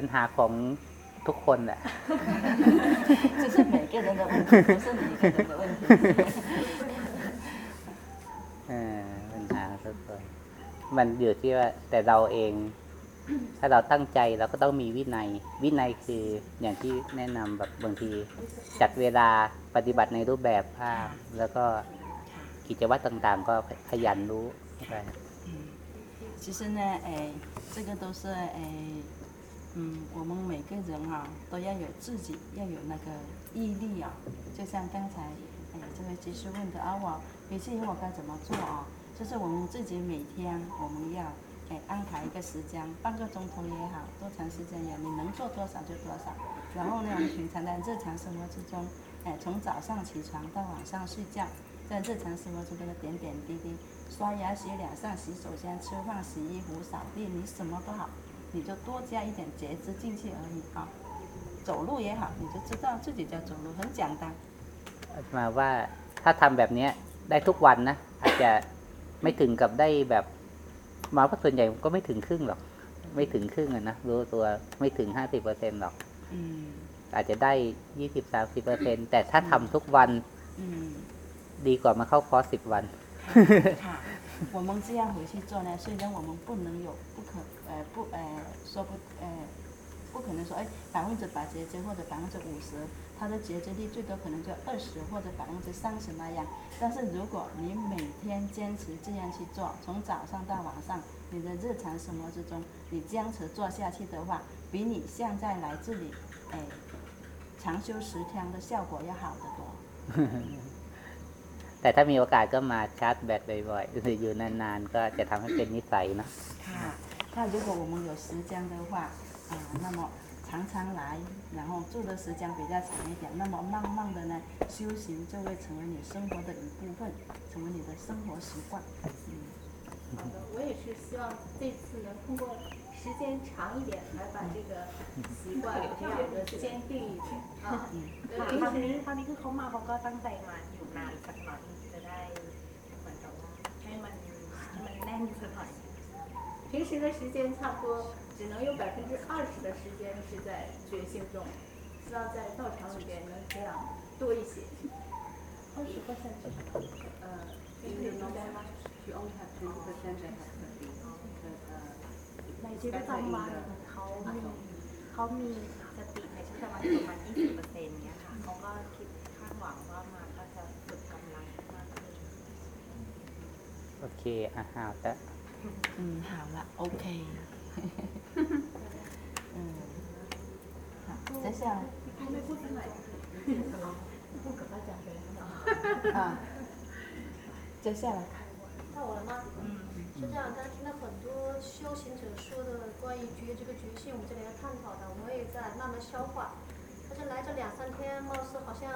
ปัญหาของทุกคนแหละ就是每个人的问题不是每个人的问题ปัญหาทุกคนมันอยู่ที่ว่าแต่เราเอง ถ้าเราตั้งใจเราก็ต้องมีวินัยวินัยคืออย่างที่แนะนำแบบบางทีจัดเวลาปฏิบัติในรูปแบบภาพ แล้วก็กิจวัตรต่างๆ ก็ขยันรู้ไป其实呢，哎，这个都是哎嗯，我们每个人啊，都要有自己要有那个毅力啊。就像刚才，哎，这位技师问的阿瓦，每天我该怎么做啊？就是我们自己每天我们要，哎，安排一个时间，半个钟头也好，多长时间也好，你能做多少就多少。然后呢，平常的日常生活之中，哎，从早上起床到晚上睡觉，在日常生活之中的点点滴滴，刷牙、洗脸、上洗手间、吃饭、洗衣服、扫地，你什么都好。你就多加一点觉知进去而已啊、走路也好，你就知道自己在走路，很简单。มาว่าถ้าทำแบบเนี้ยได้ทุกวันนะอาจจะไม่ถึงกับได้แบบ มาพักส่วนใหญ่ก็ไม่ถึงครึ่งหรอก ไม่ถึงครึ่งอะนะรู้ตัวไม่ถึงห้าสิบเปอร์เซ็นหรอกอาจจะได้ยี่สิบสามสิบเปอร์เซ็นแต่ถ้าทำทุกวันดีกว่ามาเข้าคอร์สสิบวันค่ะ我们这样回去做呢，虽然我们不能有呃不，呃说不，呃不可能说哎百分之百结晶或者百分之五十，它的结晶率最多可能就二十或者百分之三十那样。但是如果你每天坚持这样去做，从早上到晚上，你的日常生活之中，你坚持做下去的话，比你现在来这里，哎，长休十天的效果要好得多。但他没有改就买 c h a r g back，buy buy，就是用那那，就给他们给你改呢。那如果我们有时间的话，啊，那么常常来，然后住的时间比较长一点，那么慢慢的呢，修行就会成为你生活的一部分，成为你的生活习惯。嗯，好的，我也是希望这次能通过时间长一点来把这个习惯培养的坚定一点。啊，嗯。平时的时间差不多只能有百分之二十的时间是在觉醒中，希望在道场里边能培养多一些。二十 percent，呃，e e n t 嗯，好了，OK。嗯，好，接下来。啊，接下来。到我了吗？嗯。是这样，刚才听到很多修行者说的关于觉这个觉性，我们这里来探讨的，我也在慢慢消化。而且来这两三天，貌似好像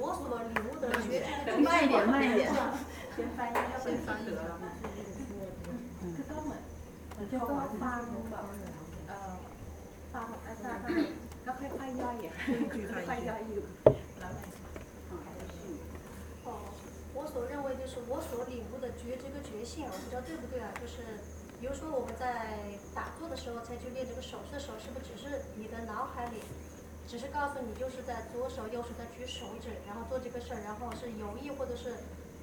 我所领悟的觉性，慢一点，慢一点。先翻一下本翻得哦，我所认为就是我所领悟的觉知跟觉性，我不知道对不对啊？就是比如说我们在打坐的时候，再去练这个手势的时候，是不是只是你的脑海里，只是告诉你就是在左手右手在举手指，然后做这个事儿，然后是有意或者是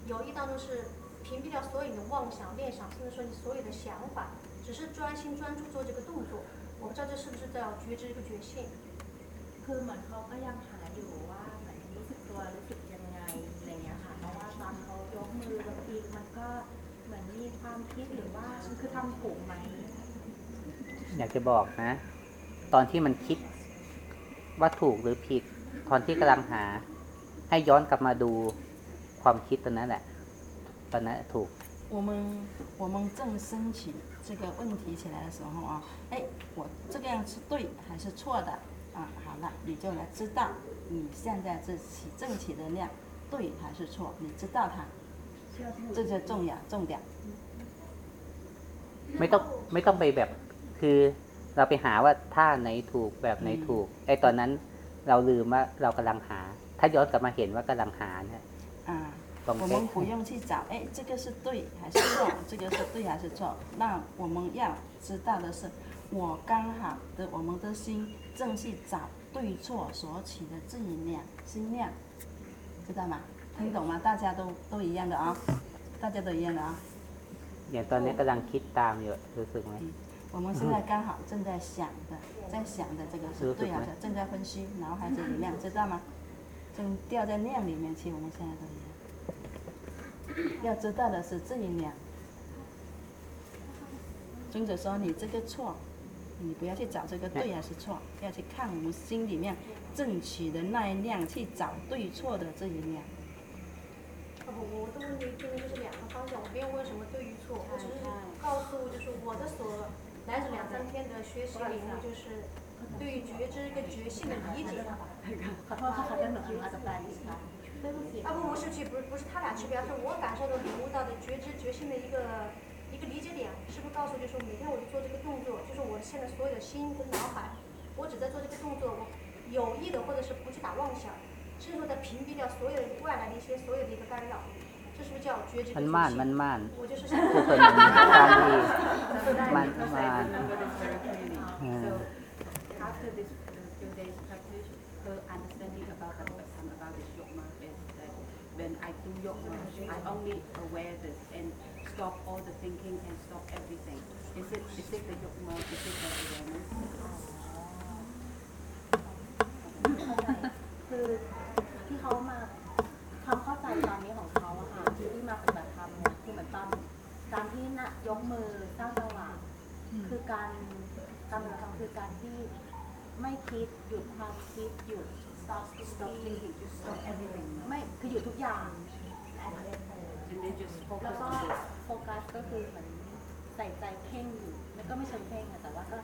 有意当中是屏蔽掉所有的妄想、念想，甚至说你所有的想法。只是专心专注做这个动作。我不知道这是不是叫觉知这个觉性。คือเหมือนเขาก็ยังหาอยู่ว่าเหมือนรู้สึกตัวรู้สึกยังไงอะไรเงี้ยค่ะเพราะว่าตอนเขายกมือบางทีมันก็เหมือนมีความคิดหรือว่าคือทำถูกไหมอยากจะบอกนะ ตอนที่มันคิดว่าถูกหรือผิด ตอนที่กำลังหา ให้ย้อนกลับมาดูความคิดตอนนั้นแหละ ตอนนั้นถูก我们我们正升起这个问题起来的时候啊，哎，我这个样是对还是错的啊？好了，你就来知道你现在这起正起的量对还是错，你知道它，这就重要重点。ไม่ต้องไม่ต้องไปแบบคือเราไปหาว่าท่าไหนถูกแบบไหนถูกไอตอนนั้นเราลืมว่าเรากำลังหาถ้าย้อนกลับมาเห็นว่ากำลังหา我们不用去找，哎，这个是对还是错？这个是对还是错？那我们要知道的是，我刚好，的我们的心正是找对错所起的这一念心念，知道吗？听懂吗？大家都都一样的啊，大家都一样的啊。在我们现在刚好正在想的，在想的这个是对还是正在分析，脑海里面知道吗？正掉在念里面去，我们现在都。要知道的是这一面。尊者说：“你这个错，你不要去找这个对还是错，要去看我们心里面正取的那一面去找对错的这一面。”我我的问题根本就是两个方向，我没有问什么对与错，我只是告诉就是我的所来自两三天的学习领悟，就是对觉知跟觉性的理解。好好好，好的，好的，好的，啊不，不是去，不是不是他俩区别，而是我感受到领悟到的、觉知、觉性的一个一个理解点。是不是告诉就是，每天我就做这个动作，就是我现在所有的心跟脑海，我只在做这个动作，我有意的或者是不去打妄想，甚至说在屏蔽掉所有外来的一些所有的一个干扰，这是不是叫觉知？很慢，慢慢，我就是 想 慢慢，慢慢，嗯。when I do yoga, I only a w a r e t h i s and stop all the thinking and stop everything. Is it is it the yoga? Is it the awareness? คือการกมหวะคืคือการที่ไม่คิดหยุดความคิดหยุด stop thinking stop everything ืออยู่ทุกอย่างแล้วก็โฟกัสก็คือเหมือนใส่ใจเพ่งอยู่แล้วก็ไม่ใชิงเพ่งอะแต่ว่าก็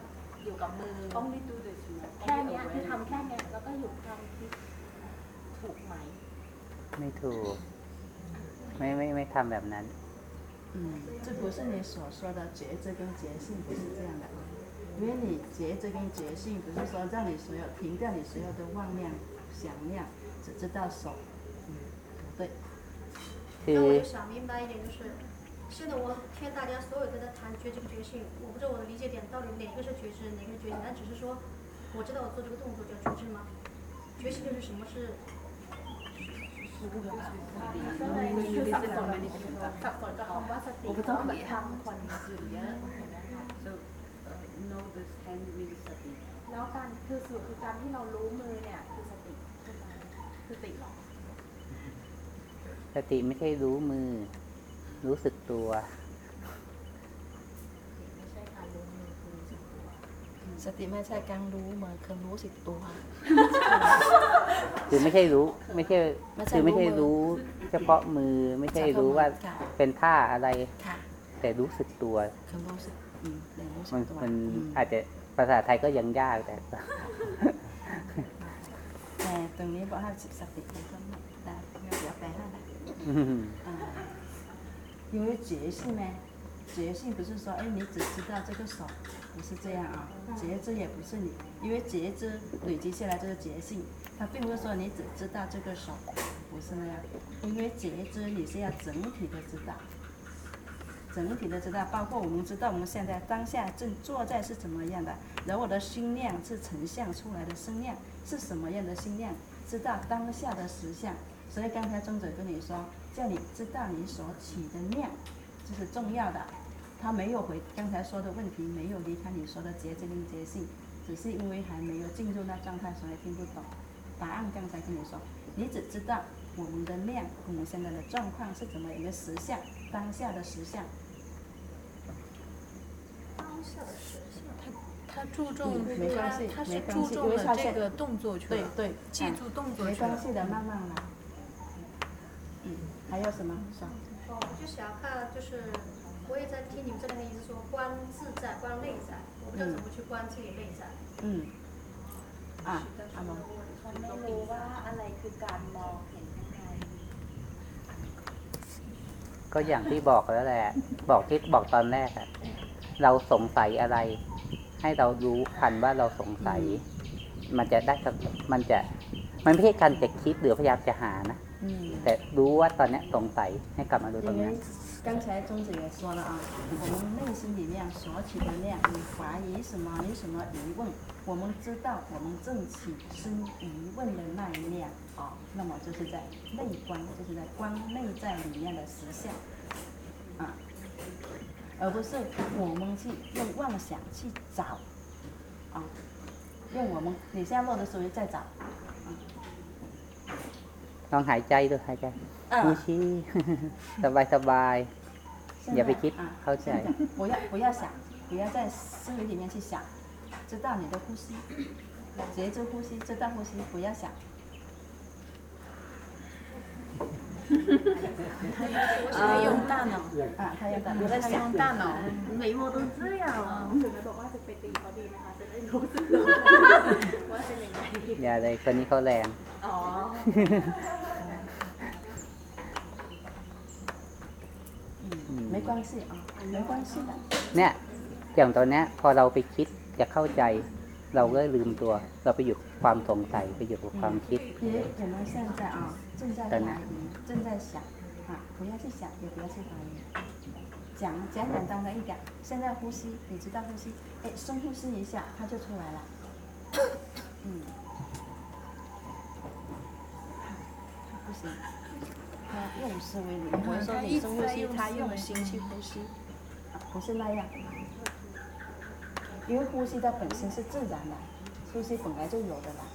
อยู่กับมือต้องได d ดูเ e ื w o แค่เนี้ยคือทำแค่เนี้ยแล้วก็หยุดความคิดถูกไหม ไม่ถูกไม่ไม่ไม่ทำแบบนั้น嗯，这不是你所说的觉知跟觉性，不是这样的。因为你觉知跟觉性，不是说让你所有停掉你所有的妄念、想念，只知道手嗯，对。那我就想明白一点，就是现在我听大家所有都在谈觉知觉性，我不知道我的理解点到底哪个是觉知，哪个是觉性。但只是说，我知道做这个动作叫觉知吗？觉性就是什么是？我不懂。我不懂。สติไม่ใช่รู้มือ รู้สึกตัวสติไม่ใช่การรู้มือคือรู้สึกตัวคือไม่ใช่รู้ไม่ใช่คือไม่ใช่รู้เฉพาะมือ ไม่ใช่รู้ว่าเป็นท่าอะไร แต่รู้สึกตัวมันมันอาจจะภาษาไทยก็ยังยากแต่ แต่ตรงนี้บอกว่าสติมันก็嗯嗯因为觉性呢，觉性不是说，哎，你只知道这个手，不是这样啊，觉知也不是你，因为觉知累积下来就是觉性，它并不是说你只知道这个手，不是那样，因为觉知你是要整体的知道，整体的知道，包括我们知道我们现在当下正坐在是怎么样的，然后我的心量是呈现出来的声量是什么样的心量，知道当下的实相。所以刚才中者跟你说，叫你知道你所起的念，这是重要的。他没有回刚才说的问题，没有离开你说的结知跟结性，只是因为还没有进入那状态，所以听不懂。答案刚才跟你说，你只知道我们的念，我们现在的状况是怎么一个实相，当下的实相。当下的实相。他他注重没关系，他是注重了这个动作去了。对对，记住动作没关系的，慢慢来。还有什么？哦，我就想要看，就是我也在听你们这边的意思说，观自在，观内在，我不知道怎么去观自己内在？嗯。啊，阿毛。ก็ก็อย่างที่บอกแล้วแหละ บอกที่บอกตอนแรกอะเราสงสัยอะไร ให้เรารู้ทันว่าเราสงสัย มันจะได้ มันจะ มันไม่ใช่การจะคิดหรือพยายามจะหานะ嗯，刚才宗子也说了啊，我们内心里面所起的念，你怀疑什么，有什么疑问，我们知道我们正起生疑问的那一面啊，那么就是在内观，就是在观内在里面的实相啊，而不是我们去用妄想去找啊，用我们你现在落的时候再找。ลองหายใจดูหายใจมูชี้สบายสบายอย่าไปคิดเข้าใจ不要不要想不要在思维里面去想知道你的呼吸节奏呼吸知道呼吸不要想他用大脑啊，他用大脑，他用大脑，眉毛都这样了。อย่าเลยคนนี้เขาแรงไม่กว้างสิอ๋อไม่กว้างสิเนี่ยอย่างตอนนี้พอเราไปคิดจะเข้าใจเราก็ลืมตัวเราไปอยู่ความสงสัยไปอยู่ความคิดอย่างนั้น现在啊正在怀疑正在想啊不要去想也不要去怀疑讲简简单单一点现在呼吸你知道呼吸哎深呼吸一下它就出来了嗯他用思维呼吸，或者说你深呼吸，他用心去呼吸，不是那样。因为呼吸它本身是自然的，呼吸本来就有的啦。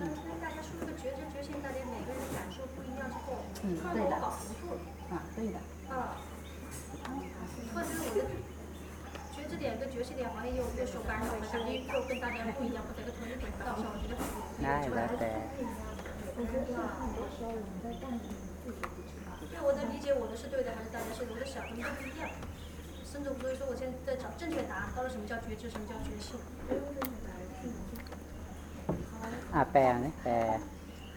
嗯。对的。啊，对的。啊。我的觉知点跟觉知点好像又又受干扰了，因为又跟大家不一样，不在同一个频道上。那来个对。对吧？对，我在理解我的是对的，还是大家是我的？想，你都不一样。甚至所以说我现在在找正确答案。到底什么叫觉知，什么叫觉醒？啊，白呢？白。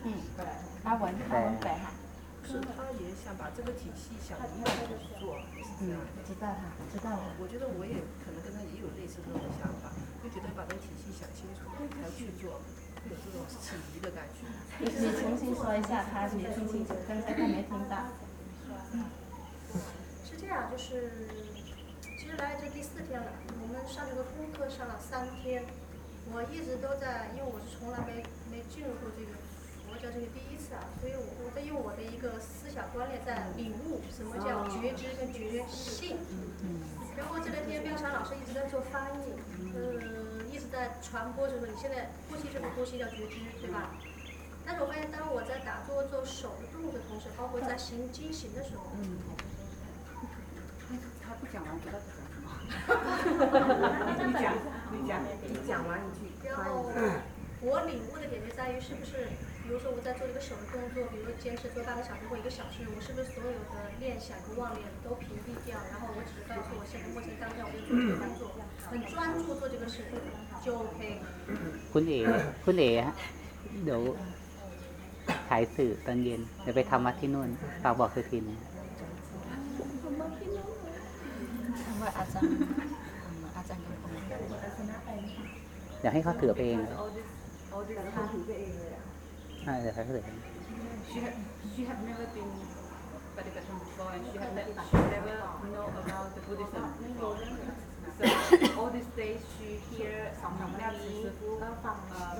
嗯。阿文，阿文白。哈。是，他也想把这个体系想一下再去做。嗯。知道他，知道。我觉得我也可能跟他也有类似这种想法，就觉得把这个体系想清楚才去做。有这种的感你你重新说一下，他没听清楚，刚才他没听到。是这样，就是其实来这第四天了，我们上这个功课上了三天，我一直都在，因为我是从来没没进入过这个佛教，这个第一次啊，所以我我在用我的一个思想观念在领悟什么叫觉知跟觉性。然后这两天冰川老师一直在做翻译，嗯。一直在传播着说，你现在呼吸这种呼吸叫觉知，对吧？但是我发现，当我在打坐做手的动作的同时，包括在行精行的时候，嗯，他不讲完不知道他讲什么，你讲，你讲，你讲完一句，然后我领悟的点就在于，是不是，比如说我在做一个手的动作，比如说坚持做半个小时或一个小时，我是不是所有的念想、妄念都屏蔽掉，然后我只是告诉我现在目前当下，我就做这个动作。คุณเอ๋คุณเอ๋ฮะเดี๋ยวขายสื่อตอนเย็นเดี๋ยวไปทำวัดที่นู่นฝากบอกสุทินทำวอาจารย์อาจารย์กงอยากให้เขาถือไปเองขาถือไปเองลยอ่ะใช่เดี๋ยวเขาถือ She had, never been ปฏิบ before and she had never know about the Buddhism all these days she hear somebody uh, uh, uh,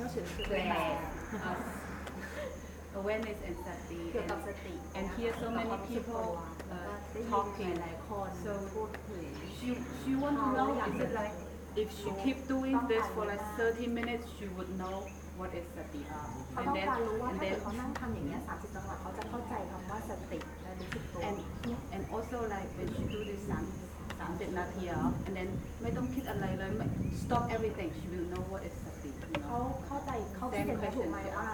awareness and sati, and, hear so many people talking. So she she want to oh, know is it like if she keep doing this for like 30 minutes, she would know what is sati. And then, and then, and, and also like when she do this um, ามิบนาทีอ่ะ and then ไม่ต้องคิดอะไรเลย stop everything she will know what is happening เขาเข้าใจเขาคิดเย็นงนีถูกไหมอ่ะ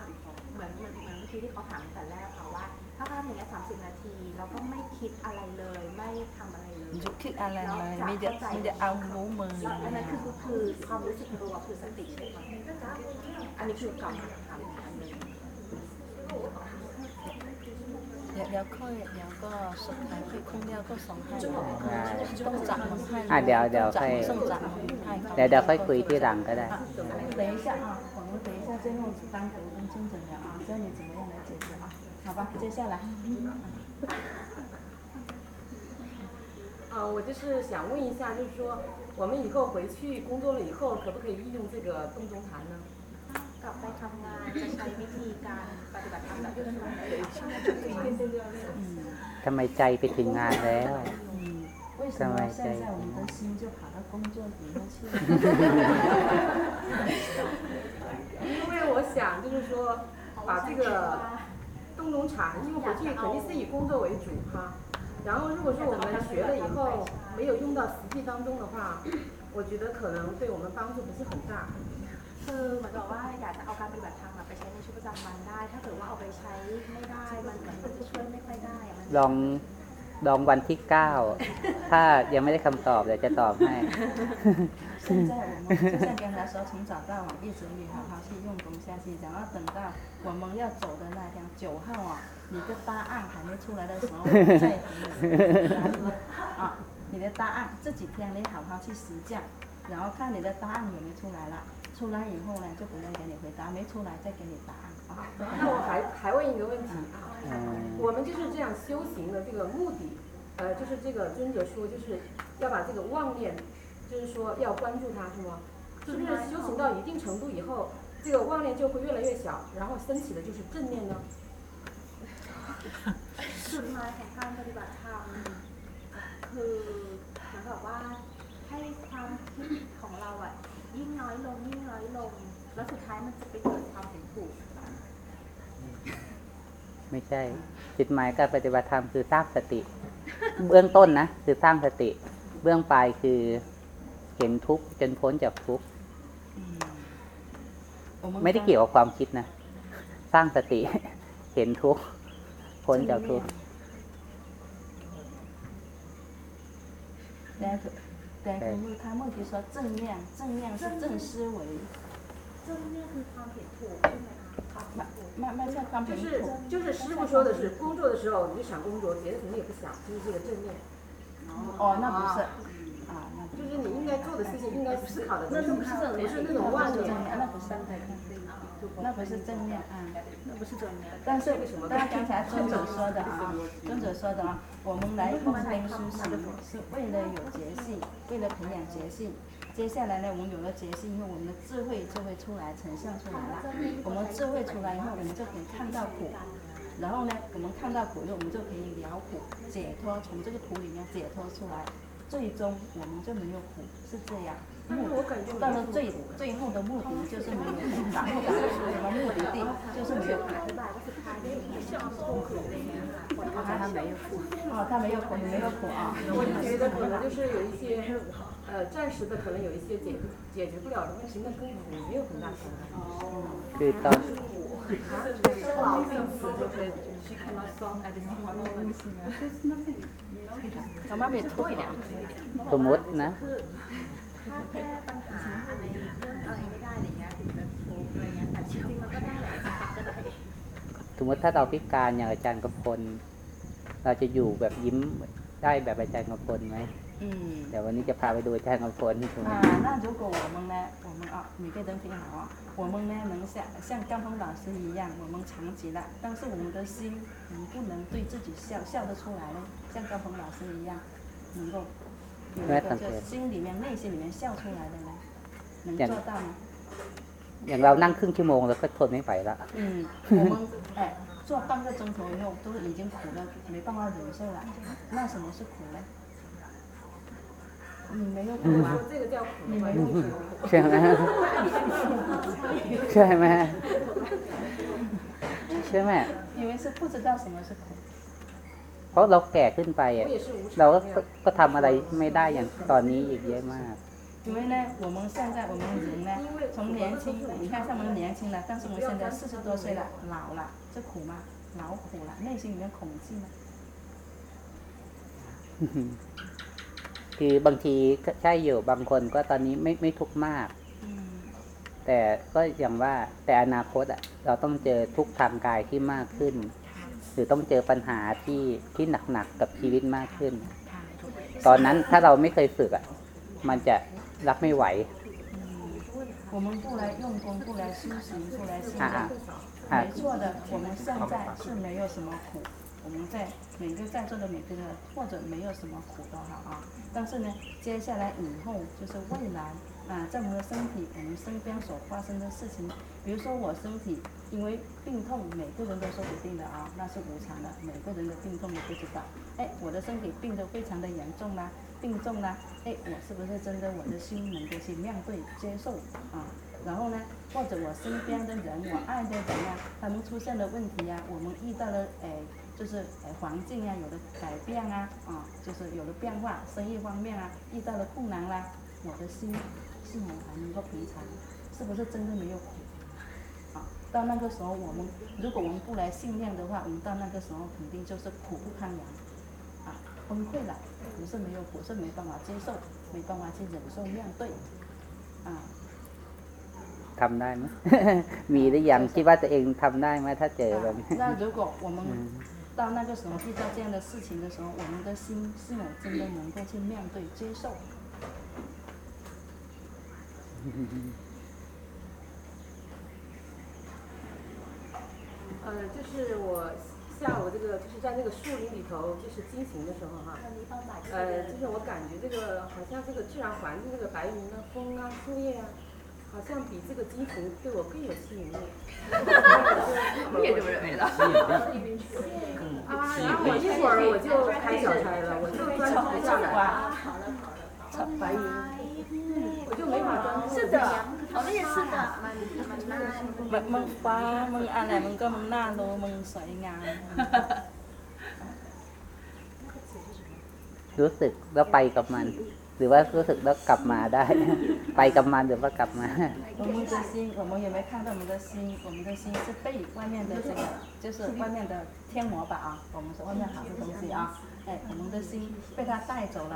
เหมือนเหมือนเหมือนเมื่อกี้ที่เขาถามตั้งแต่แรกค่ะว่า ถ้าทำอย่างนี้สามสิบนาทีเราก็ไม่คิดอะไรเลยไม่ทำอะไรเลยจะคิดอะไรเลยไม่จะไม่จะเอาหูมือ อันนั้นคือคือความรู้สึกตัวคือสติอันนี้คือกลับค่ะ要开，要个生态，要个生态，要个生态，要个生态，要个生态，要个生态，要个生态，要个生态，要个生态，要个生态，要个生态，要个生态，要个生态，要个生态，要个生态，个生态，要个个嗯。为什么现在我们的心就跑到工作里面去了？因为我想就是说，把这个洞洞夏因为回去肯定是以工作为主哈。然后如果说我们学了以后没有用到实际当中的话，我觉得可能对我们帮助不是很大。คือเหมือนกับว่าอยากจะเอาการปฏิบัติธรรมไปใช้ในชีวิตประจำวันได้ ถ้าเกิดว่าเอาไปใช้ไม่ได้ มันเหมือนมันจะช่วยไม่ค่อยได้ลอง ลองวันที่เก้าถ้ายังไม่ได้คำตอบเดี๋ยวจะตอบให้现在我们就像刚才说，从早到晚一直你好好去用功下去，然后等到我们要走的那天九号啊，你的答案还没出来的时候再回来啊，你的答案这几天你好好去实践，然后看你的答案有没有出来了。出来以后呢，就不用给你回答，没出来再给你答案啊。那我还还问一个问题啊，我们就是这样修行的这个目的，呃，就是这个尊者说，就是要把这个妄念，就是说要关注它，是吗？是不是修行到一定程度以后，这个妄念就会越来越小，然后升起的就是正念呢？是吗？想看，他就把它，就是讲到嘿，我们听，ของเราอะ。ยิ่งน้อยลงยิ่งน้อยลง แล้วสุดท้ายมันจะไปเกิดความเห็นถูก ไม่ใช่ จิตหมายการปฏิบัติธรรมคือสร้างสติ เบื้องต้นนะคือสร้างสติ เบื้องปลายคือเห็นทุกข์จนพ้นจากทุกข์ไม่ได้เกี่ยวกับความคิดนะ สร้างสติ เห็นทุกข์พ้นจากทุกข์้对，因为他问题说正面，正面是正思维。正面是商品铺，就是就是师傅说的是，工作的时候你就想工作，别的什么也不想，就是这个正面。哦，那不是，啊，就是你应该做的事情，应该思考的。那不是不是那种妄是。那不是正面，啊，那不是正面。但是，大家刚才尊者说的啊，尊者说的啊，我们来办修行是为了有觉性，为了培养觉性。接下来呢，我们有了觉性以后，我们的智慧就会出来，呈现出来了。我们智慧出来以后，我们就可以看到苦。然后呢，我们看到苦后，我们就可以了苦解脱，从这个苦里面解脱出来。最终，我们就没有苦，是这样。但感觉到最最后的目的就是没有达到什么目的地，就是没有。我还没有，哦，他没有，没有哭啊！我就觉得可能就是有一些，呃，暂时的可能有一些解解决不了的问题，那跟苦没有很大关系。哦。对，到。收好他。么？没点？么没ถ้าแก้ปัญหาอะไรเรื่องอะไรไม่ได้อะไรเงี้ยถึงจะโกงอะไรเงี้ยแต่ชีวิงมันก็ได้หลายแบก็ได้สมมติถ้าเราพิการอย่างอาจารย์กำพลเราจะอยู่แบบยิ้มได้แบบอาจารย์กำพลไหมเดี๋ยววันนี้จะพาไปดูอาจารย์กำพลที่ถูกไหมอ่าน่าจะโก我们呢我们啊每个人挺好啊我们呢能像像甘峰老师一样我们长期了但是我们的心能不能对自己笑笑得出来呢像甘峰老师一样能够就是心里面、内心里面笑出来的呢，能做到吗？像我们，坐 半个钟头以后，都已经苦的没办法忍受了。那什么是苦呢？你没有吗这个叫苦吗？相 信吗？相信吗？相信吗？以为是不知道什么是苦。เพราะเราแก่ขึ้นไปอ่ะเราก็ก็ทำอะไรไม่ได้อย่างตอนนี้อีกเยอะมาก因为呢，我们现在我们人呢，从年轻，你看像我们年轻了，但是我们现在四十多岁了，老了，这苦吗？老苦了，内心里面恐惧吗？คือบางทีใช่อยู่บางคนก็ตอนนี้ไม่ไม่ทุกข์มาก แต่ก็อย่างว่า แต่อนาคตอ่ะเราต้องเจอทุกข์ทางกายที่มากขึ้นหรือต้องเจอปัญหาที่ที่หนักๆกกับชีวิตมากขึ้น ตอนนั้นถ้าเราไม่เคยฝึกอ่ะ มันจะรับไม่ไหวเราไม่ได้ใช้กำลังเราไม่ได้ใช้กำเราไม่ได้ใช้กำลังเราไม่ได้ใช้กเราไม่ได้ใช้กำลังเราไม่ได้ใช้กเราไม่ได้ใช้กำลังเราไม่ได้ใช้กเราไม่ได้ใช้กำลังเราไม่ได้งเราเราไม่ได้ใช้กำลังเราไม่ได้งเราเราไม่ได้ใช้กำลังเราไม่ได้งเราเราไม่ได้ใช้กำลังเราไม่ได้งเราเราไม่ได้ใช้กำลังเราไม่ได้งเราเราไม่ได้ใช้比如说我身体因为病痛，每个人都说不定的啊，那是无常的，每个人的病痛你不知道。哎，我的身体病得非常的严重啦，病重啦，哎，我是不是真的我的心能够去面对接受啊？然后呢，或者我身边的人，我爱的人啊，他们出现了问题啊，我们遇到了哎，就是哎环境啊有了改变啊，啊，就是有了变化，生意方面啊遇到了困难啦，我的心是否还能够平常？是不是真的没有？到那个时候，我们如果我们不来训练的话，我们到那个时候肯定就是苦不堪言，啊，崩溃了。不是没有苦，是没办法接受，没办法去忍受面对。啊，做得吗？哈哈，有得样，只怕自己做得到那如果我们到那个时候遇到这样的事情的时候，我们的心是否真的能够去面对、接受？呃，就是我下午这个就是在那个树林里头，就是惊行的时候哈。呃，就是我感觉这个好像这个自然环境，这个白云啊、风啊、树叶啊，好像比这个金服对我更有吸引力。你也这么认为的？啊，然后啊，我一会儿我就开小差了，我就专注下来。好的，好的，白云。我就没化妆。是的，我们也是的。แบบมึงฟ้ามึงอะไรมึงก็มึงหน้าโลมึงสวยงามรู้สึกแล้วไปกับมัน หรือว่ารู้สึกแล้วกลับมาได้ ไปกับมันหรือว่ากลับมา我们的心，我们有没有看到我们的心？我们的心是被外面的这个，就是外面的天魔吧啊，我们说外面好的东西啊，哎，我们的心被它带走了。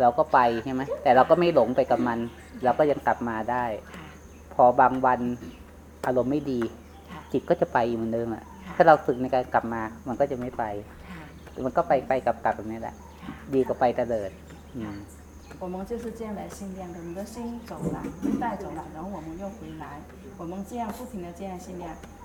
เราก็ไปใช่ไหมแต่เราก็ไม่หลงไปกับมัน เราก็ยังกลับมาได้ พอบางวันอารมณ์ไม่ดี จิตก็จะไปเหมือนเดิมอ่ะถ้าเราฝึกในการกลับมา มันก็จะไม่ไปมันก็ไปไปกลับกลับแบบนี้แหละ ดีกว่าไปตะเดิด我们就是这样来训练的，我们的心走了，被带走了，然后我们又回来，我们这样不停的这样训练，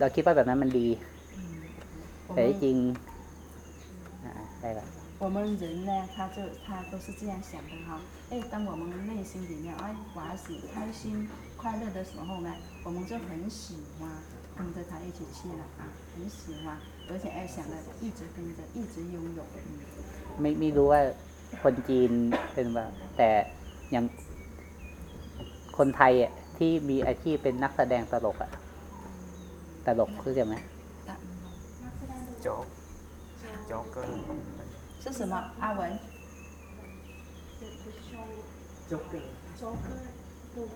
เราคิดว่าแบบนั้นมันดี แต่จริงได้ปะ我们人呢，他就他都是这样想的哈。哎，当我们内心里面哎，我要是开心快乐的时候呢，我们就很喜欢跟着他一起去了啊，很喜欢，而且哎想着一直跟着，一直拥有。ไมรู้ว่าคนจีนเป็นแบบแต่อย่างคนไทยอ่ะที่มีอาชีพเป็นนักแสดงตลกอ่ะตลกคือใช่ไหมโจ๊ก โจ๊กเกอร์是什么阿文โจ๊กเกอร์โจ๊กเกอร์ตัว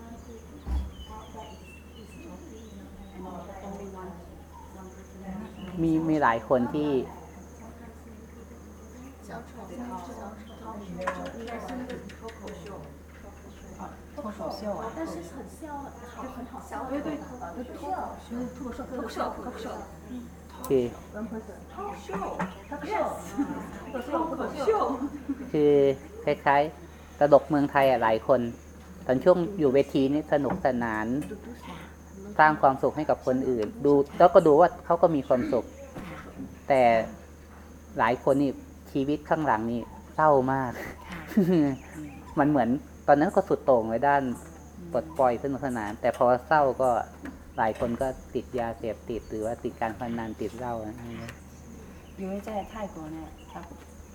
คือมีมีหลายคนที่脱口秀啊，但是很笑，好很好笑，对对，脱口秀，脱口秀，脱口秀，脱口秀，嗯。Okay. Yes. คือคล้ายๆตลกเมืองไทยอ่ะหลายคน ตอนช่วงอยู่เวทีนี่สนุกสนาน สร้างความสุขให้กับคนอื่น ดูแล้วก็ดูว่าเขาก็มีความสุข แต่หลายคนนี่ชีวิตข้างหลังนี่เศร้ามาก มันเหมือนตอนนั้นก็สุดโต่งในด้านปลดปล่อยเส้นขนาน，但พอเศร้าก็หลายคนก็ติดยาเสพติดหรือว่าติดการพนันติดเหล้านะ。因为在泰国呢，他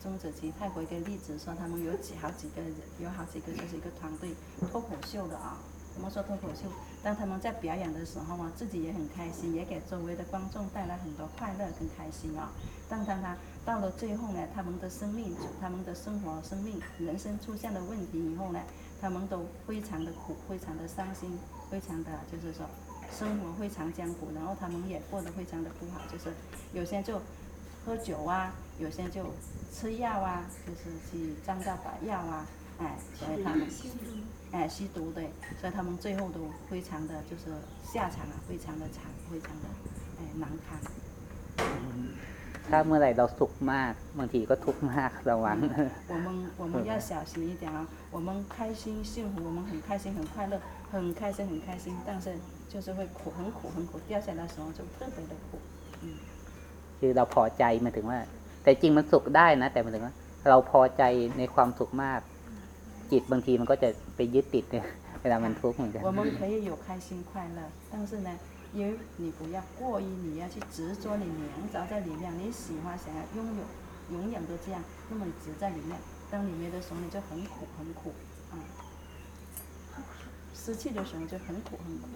中子级泰国个例子说，他们有几好几个有好几个就是一个团队脱口秀的啊。怎么说脱口秀？当他们在表演的时候啊，自己也很开心，也给周围的观众带来很多快乐跟开心啊。但当他到了最后呢，他们的生命、他们的生活、生命、人生出现了问题以后呢？他们都非常的苦，非常的伤心，非常的就是说，生活非常艰苦，然后他们也过得非常的不好，就是有些就喝酒啊，有些就吃药啊，就是去张大把药啊，哎，所以他们哎吸毒对，所以他们最后都非常的就是下场啊，非常的惨，非常的哎难堪。ถ้าเมื่อไหร่เราสุขมากบางทีก็ทุกข์มากระวัง我们我们要小心一点啊我们开心幸福我们很开心很快乐很开心很开心但是就是会苦很苦很苦掉下来的时候就特别的苦คือเราพอใจมาถึงว่าแต่จริงมันสุขได้นะแต่มัถึงว่า เราพอใจในความสุขมาก จิตบางทีมันก็จะไปยึดติดเนี่ยเวลามันทุกข์เหมือนกัน我们可以有开心快乐但是呢因为你不要过于，你要去执着你名着在里面，你喜欢想要拥有，永远都这样那么你执在里面。当你没的时候你就很苦很苦，啊，失去的时候就很苦很苦。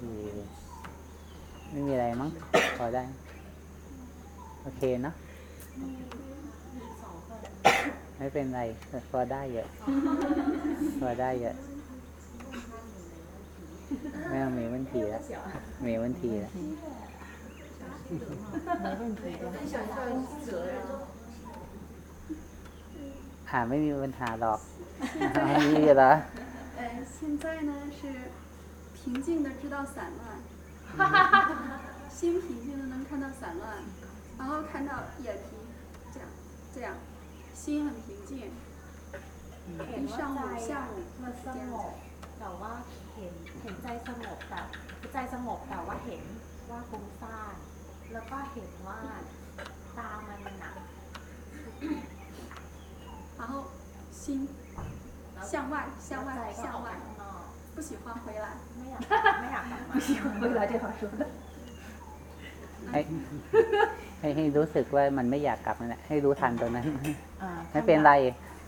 嗯，没来吗？好得，OK 呢？没得来，好得嘢，好得嘢。没有没问题了，没问题了，哈哈哈哈没问题的。哈，没没有问题的。哈哈哈哈现在呢是平静的，知道散乱，哈哈哈。心平静的能看到散乱，然后看到眼皮，这样，这样，心很平静。一上午、下午、下午、早啊。เห็นใจสงบแต่ใจสงบแต่ว่าเห็นว่าฟุ้งซ่านแล้วก็เห็นว่าตามันหนัก然后心向外向外向外不喜欢回来ไม่อ不喜欢回来这话说的ให้ให้รู้สึกว่ามันไม่อยากกลับนั่นแหละให้รู้ทันตรงนั้นไม่เป็นไร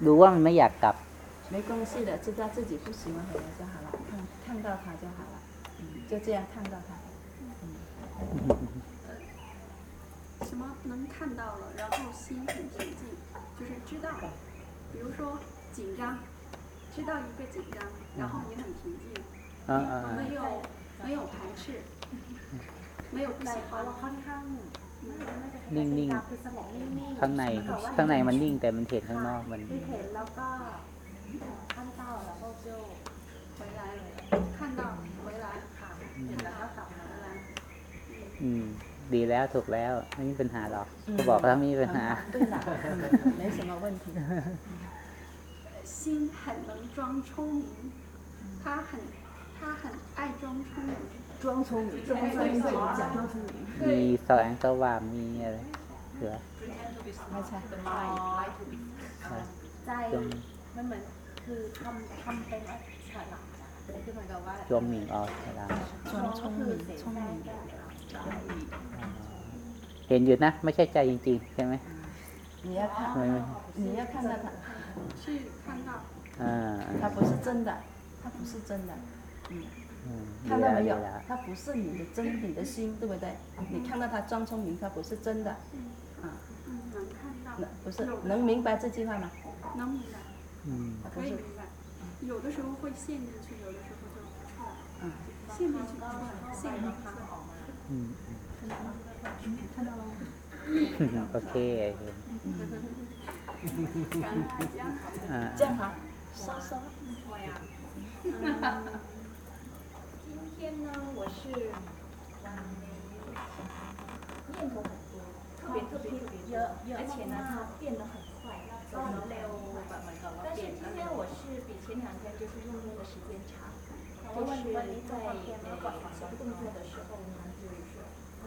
รู้ว่ามันไม่อยากกลับไม没关系的知道自己不喜欢回来就好了看到他就好了，就这样看到他。嗯什么能看到了，然后心很平静，就是知道，比如说紧张，知道一个紧张，然后你很平静，没有没有排斥，没有在防了，看看。宁宁，它内它内，它内，它宁，但是它外，它外。อืมดีแล้วถูกแล้วไม่มีปัญหาหรอกก็บอกแล้วไม่มีปัญหาไ啦，没什么问题。心很能装聪明，他很他很爱装聪明。装聪明，装聪明装聪明。มีแสงสว่างมีอะไรเหลอไม่ใช่ไใจมันเหมือนคือทำทำเป็นฉลาด聪明，啊，装。装聪明。聪明。啊，见异呢，没拆家，真真，看见没？你要看，你要看到他。去看到。嗯他不是真的，他不是真的。嗯。看到没有？他不是你的真，你的心，对不对？你看到他装聪明，他不是真的。嗯，能看到。不是，能明白这句话吗？能明白。嗯。可以。有的时候会陷进去，有的时候就不陷进去，陷进去。嗯嗯。看到了吗？OK。嗯，嗯，哈。啊，健康。烧烧。哈今天呢，我是念头很多，特别特别特别而且呢，它变得很。前两天就是运动的时间长，就是在天马步动作的时候呢，就是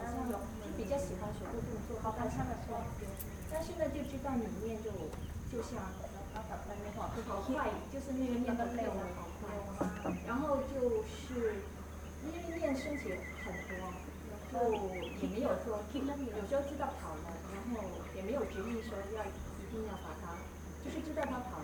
好像就比较喜欢学步动作。好，刚才说，但是呢就知道里面就就像好快，就是那个念的累了。然后就是因为练身体很多，就也没有说，有时候知道跑了，然后也没有决定说要一定要把它，就是知道它跑。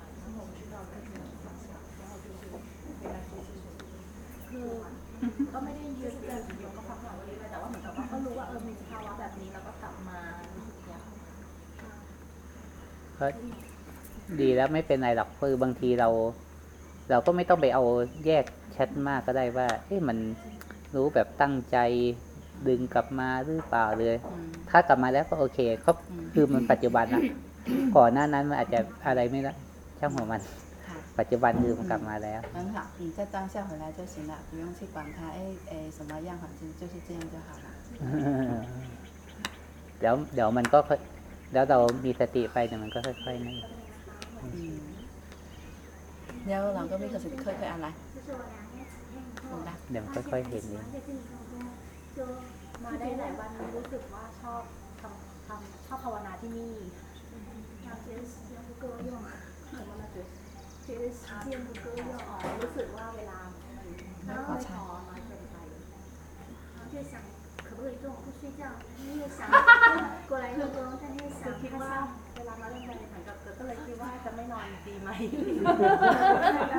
ก็ไม่ได้ยืดเลยเดี๋ยวก็พักหน่อยวันนี้เลยแต่ว่าเหมือนกับว่าก็รู้ว่าเออมีสภาวะแบบนี้แล้วก็กลับมาเนียก็ดีแล้วไม่เป็นไรหรอกคือบางทีเรา เราก็ไม่ต้องไปเอาแยกแชทมากก็ได้ว่าเอ๊ะมันรู้แบบตั้งใจดึงกลับมาหรือเปล่าเลย ถ้ากลับมาแล้วก็โอเคเขาคือมันปัจจุบันนะก่อนหน้านั้นมันอาจจะอะไรไม่ละช่างหัวมันปัจจุบันคือมันกลับมาแล้ว很好你在当下回来就行了不用去管它哎哎什么样环境就是这样就好了เดี๋ยวเดี๋ยวมันก็ แล้วเรา มีสติไปเดี่ยมันก็ค่อยๆนี่ดแล้วเราก็มีสติค่อยๆอะไร เดี๋ยวค่อยๆเห็นเองมาได้หลายวันรู้สึกว่าชอบทำทำชอบภาวนาที่นี่ที่เทียนบุกเกอร์ยอรู้สึกว่าวลาไม่พอใช้可不可以跟我不睡觉？你也想过来用功，但你也想ค่าเวลา่นไเหมือนกับก็เลยคิดว่าจะไม่นอนดีไหมแล้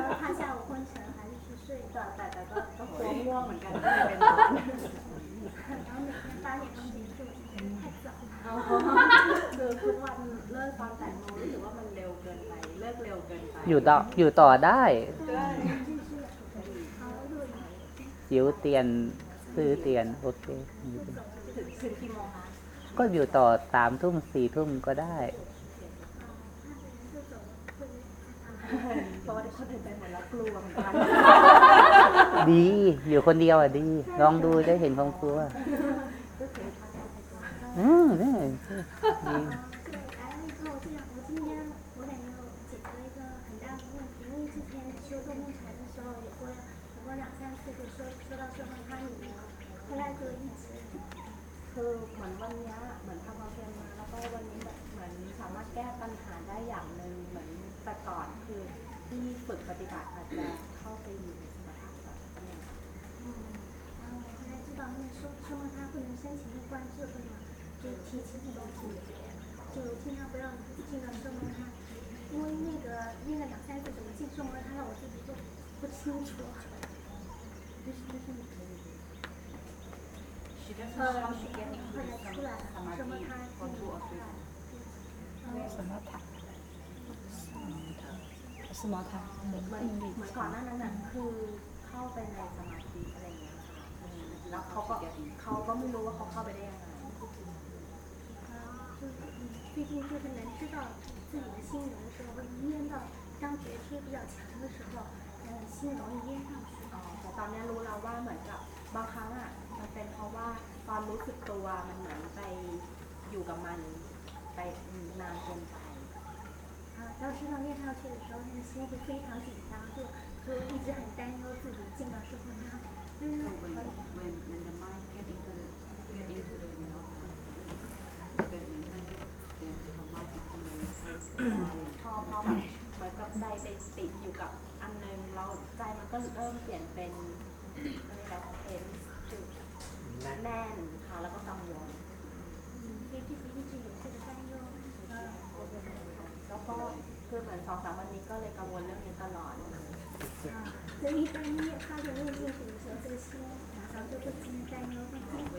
ว怕下午昏沉还是去睡？แตก็ก็กลัวง่วงเหมือนกันกลยเอน然后每天八点钟结束，太早了。คือทุกวันเลิกตอนแปดโมงรู้สึกว่ามันเร็วเกินไปลิกเร็วเกินไปอยู่ต่ออยู่ต่อได้จิวเตียนซื้อเตียน โอเคถึงกี่โมงก็อยู่ต่อสามทุ่มสี่ทุ่มก็ได้ ดี อยู่คนเดียวอ่ะดี ลองดูได้เห็นความกลัวอืมนี่คือเหมือนวันนี้เหมือนทำความเพียรมาแล้วก็วันนี้แบบเหมือนสามารถแก้ปัญหาได้อย่างหนึ่งเหมือนแต่ก่อนคือที่ฝึกปฏิบัติอาจจะเข้าไปอยู่ในสมาธิแบบนี้คอเส้นทาาางกรจต嗯，大家知道那说说嘛，他不能申请的关注不了，就提起这种警้就尽量不让进到说嘛他，因为那个那个两三次怎么进说嘛他让我自己都不清楚，就是就是。สมถะสมถะเหมือนเหมอนก่อนหน้านั้นคือเข้าไปในสมาธิอะไรเงี้ยแล้วเขาก็เขาก็ไม่รู้ว่าเขาเข้าไปได้ยังไงม近就是能知道自己的心流的ส候，一淹到当觉知比较强的时候，嗯，心容易淹上去。哦，我当年รู้แล้วว่าเหมือนกับบางครั้งอ่ะันเป็นเพราะว่าตอนรู้สึกตัวมันเหมือนไปอยู่กับมันไปนานเกินไปเาชรื่อเ่า当时他练上去的时候他的心会非常紧张就就一直很担忧自己进到社会那嗯พอพอมันกับใจไปติดอยู่กับอันนึงเราใจมันก็เริ่มเปลี่ยนแน่นค่ะ แล้วก็กังวลแล้วก็ คือเหมือนสองสามวันนี้ก็เลยกังวลเรื่องนี้ตลอด所以半夜นะ六点左右เ些，然后ใจเนาะ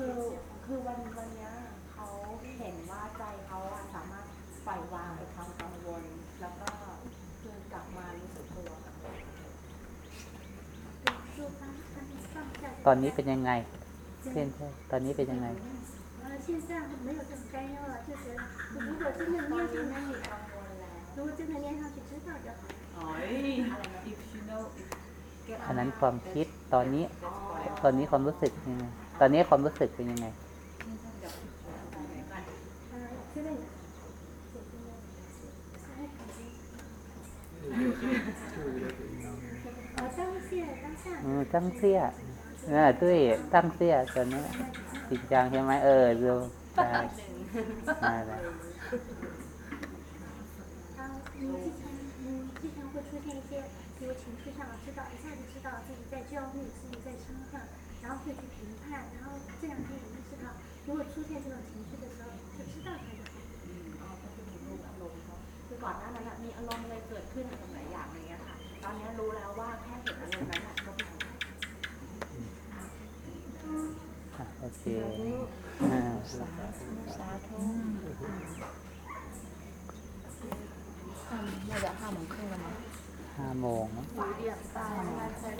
คือ คือวัน วันนี้เขาเห็นว่าใจเขาสามารถปล่อยวางไปความกังวลแล้วก็คืนกลับมารู้สึกตัว ตอนนี้เป็นยังไง เพื่อนตอนนี้เป็นยังไงอันนั้นความคิดตอนนี้ตอนนี้ความรู้สึกยังไงตอนนี้ความรู้สึกเป็นยังไงตั้งเสียน่ะตุ้ยตั้งเสียตอนนี้จริงจังใช่ไหมเออดูใช่ล้ว之前，之前会出现一些，比如情绪上知道一下知道自己在焦虑，อ่าสาธุสาธุห้าโมงครึ่งแล้วมั้งห้าโมงเนอะหรือเดียงตาย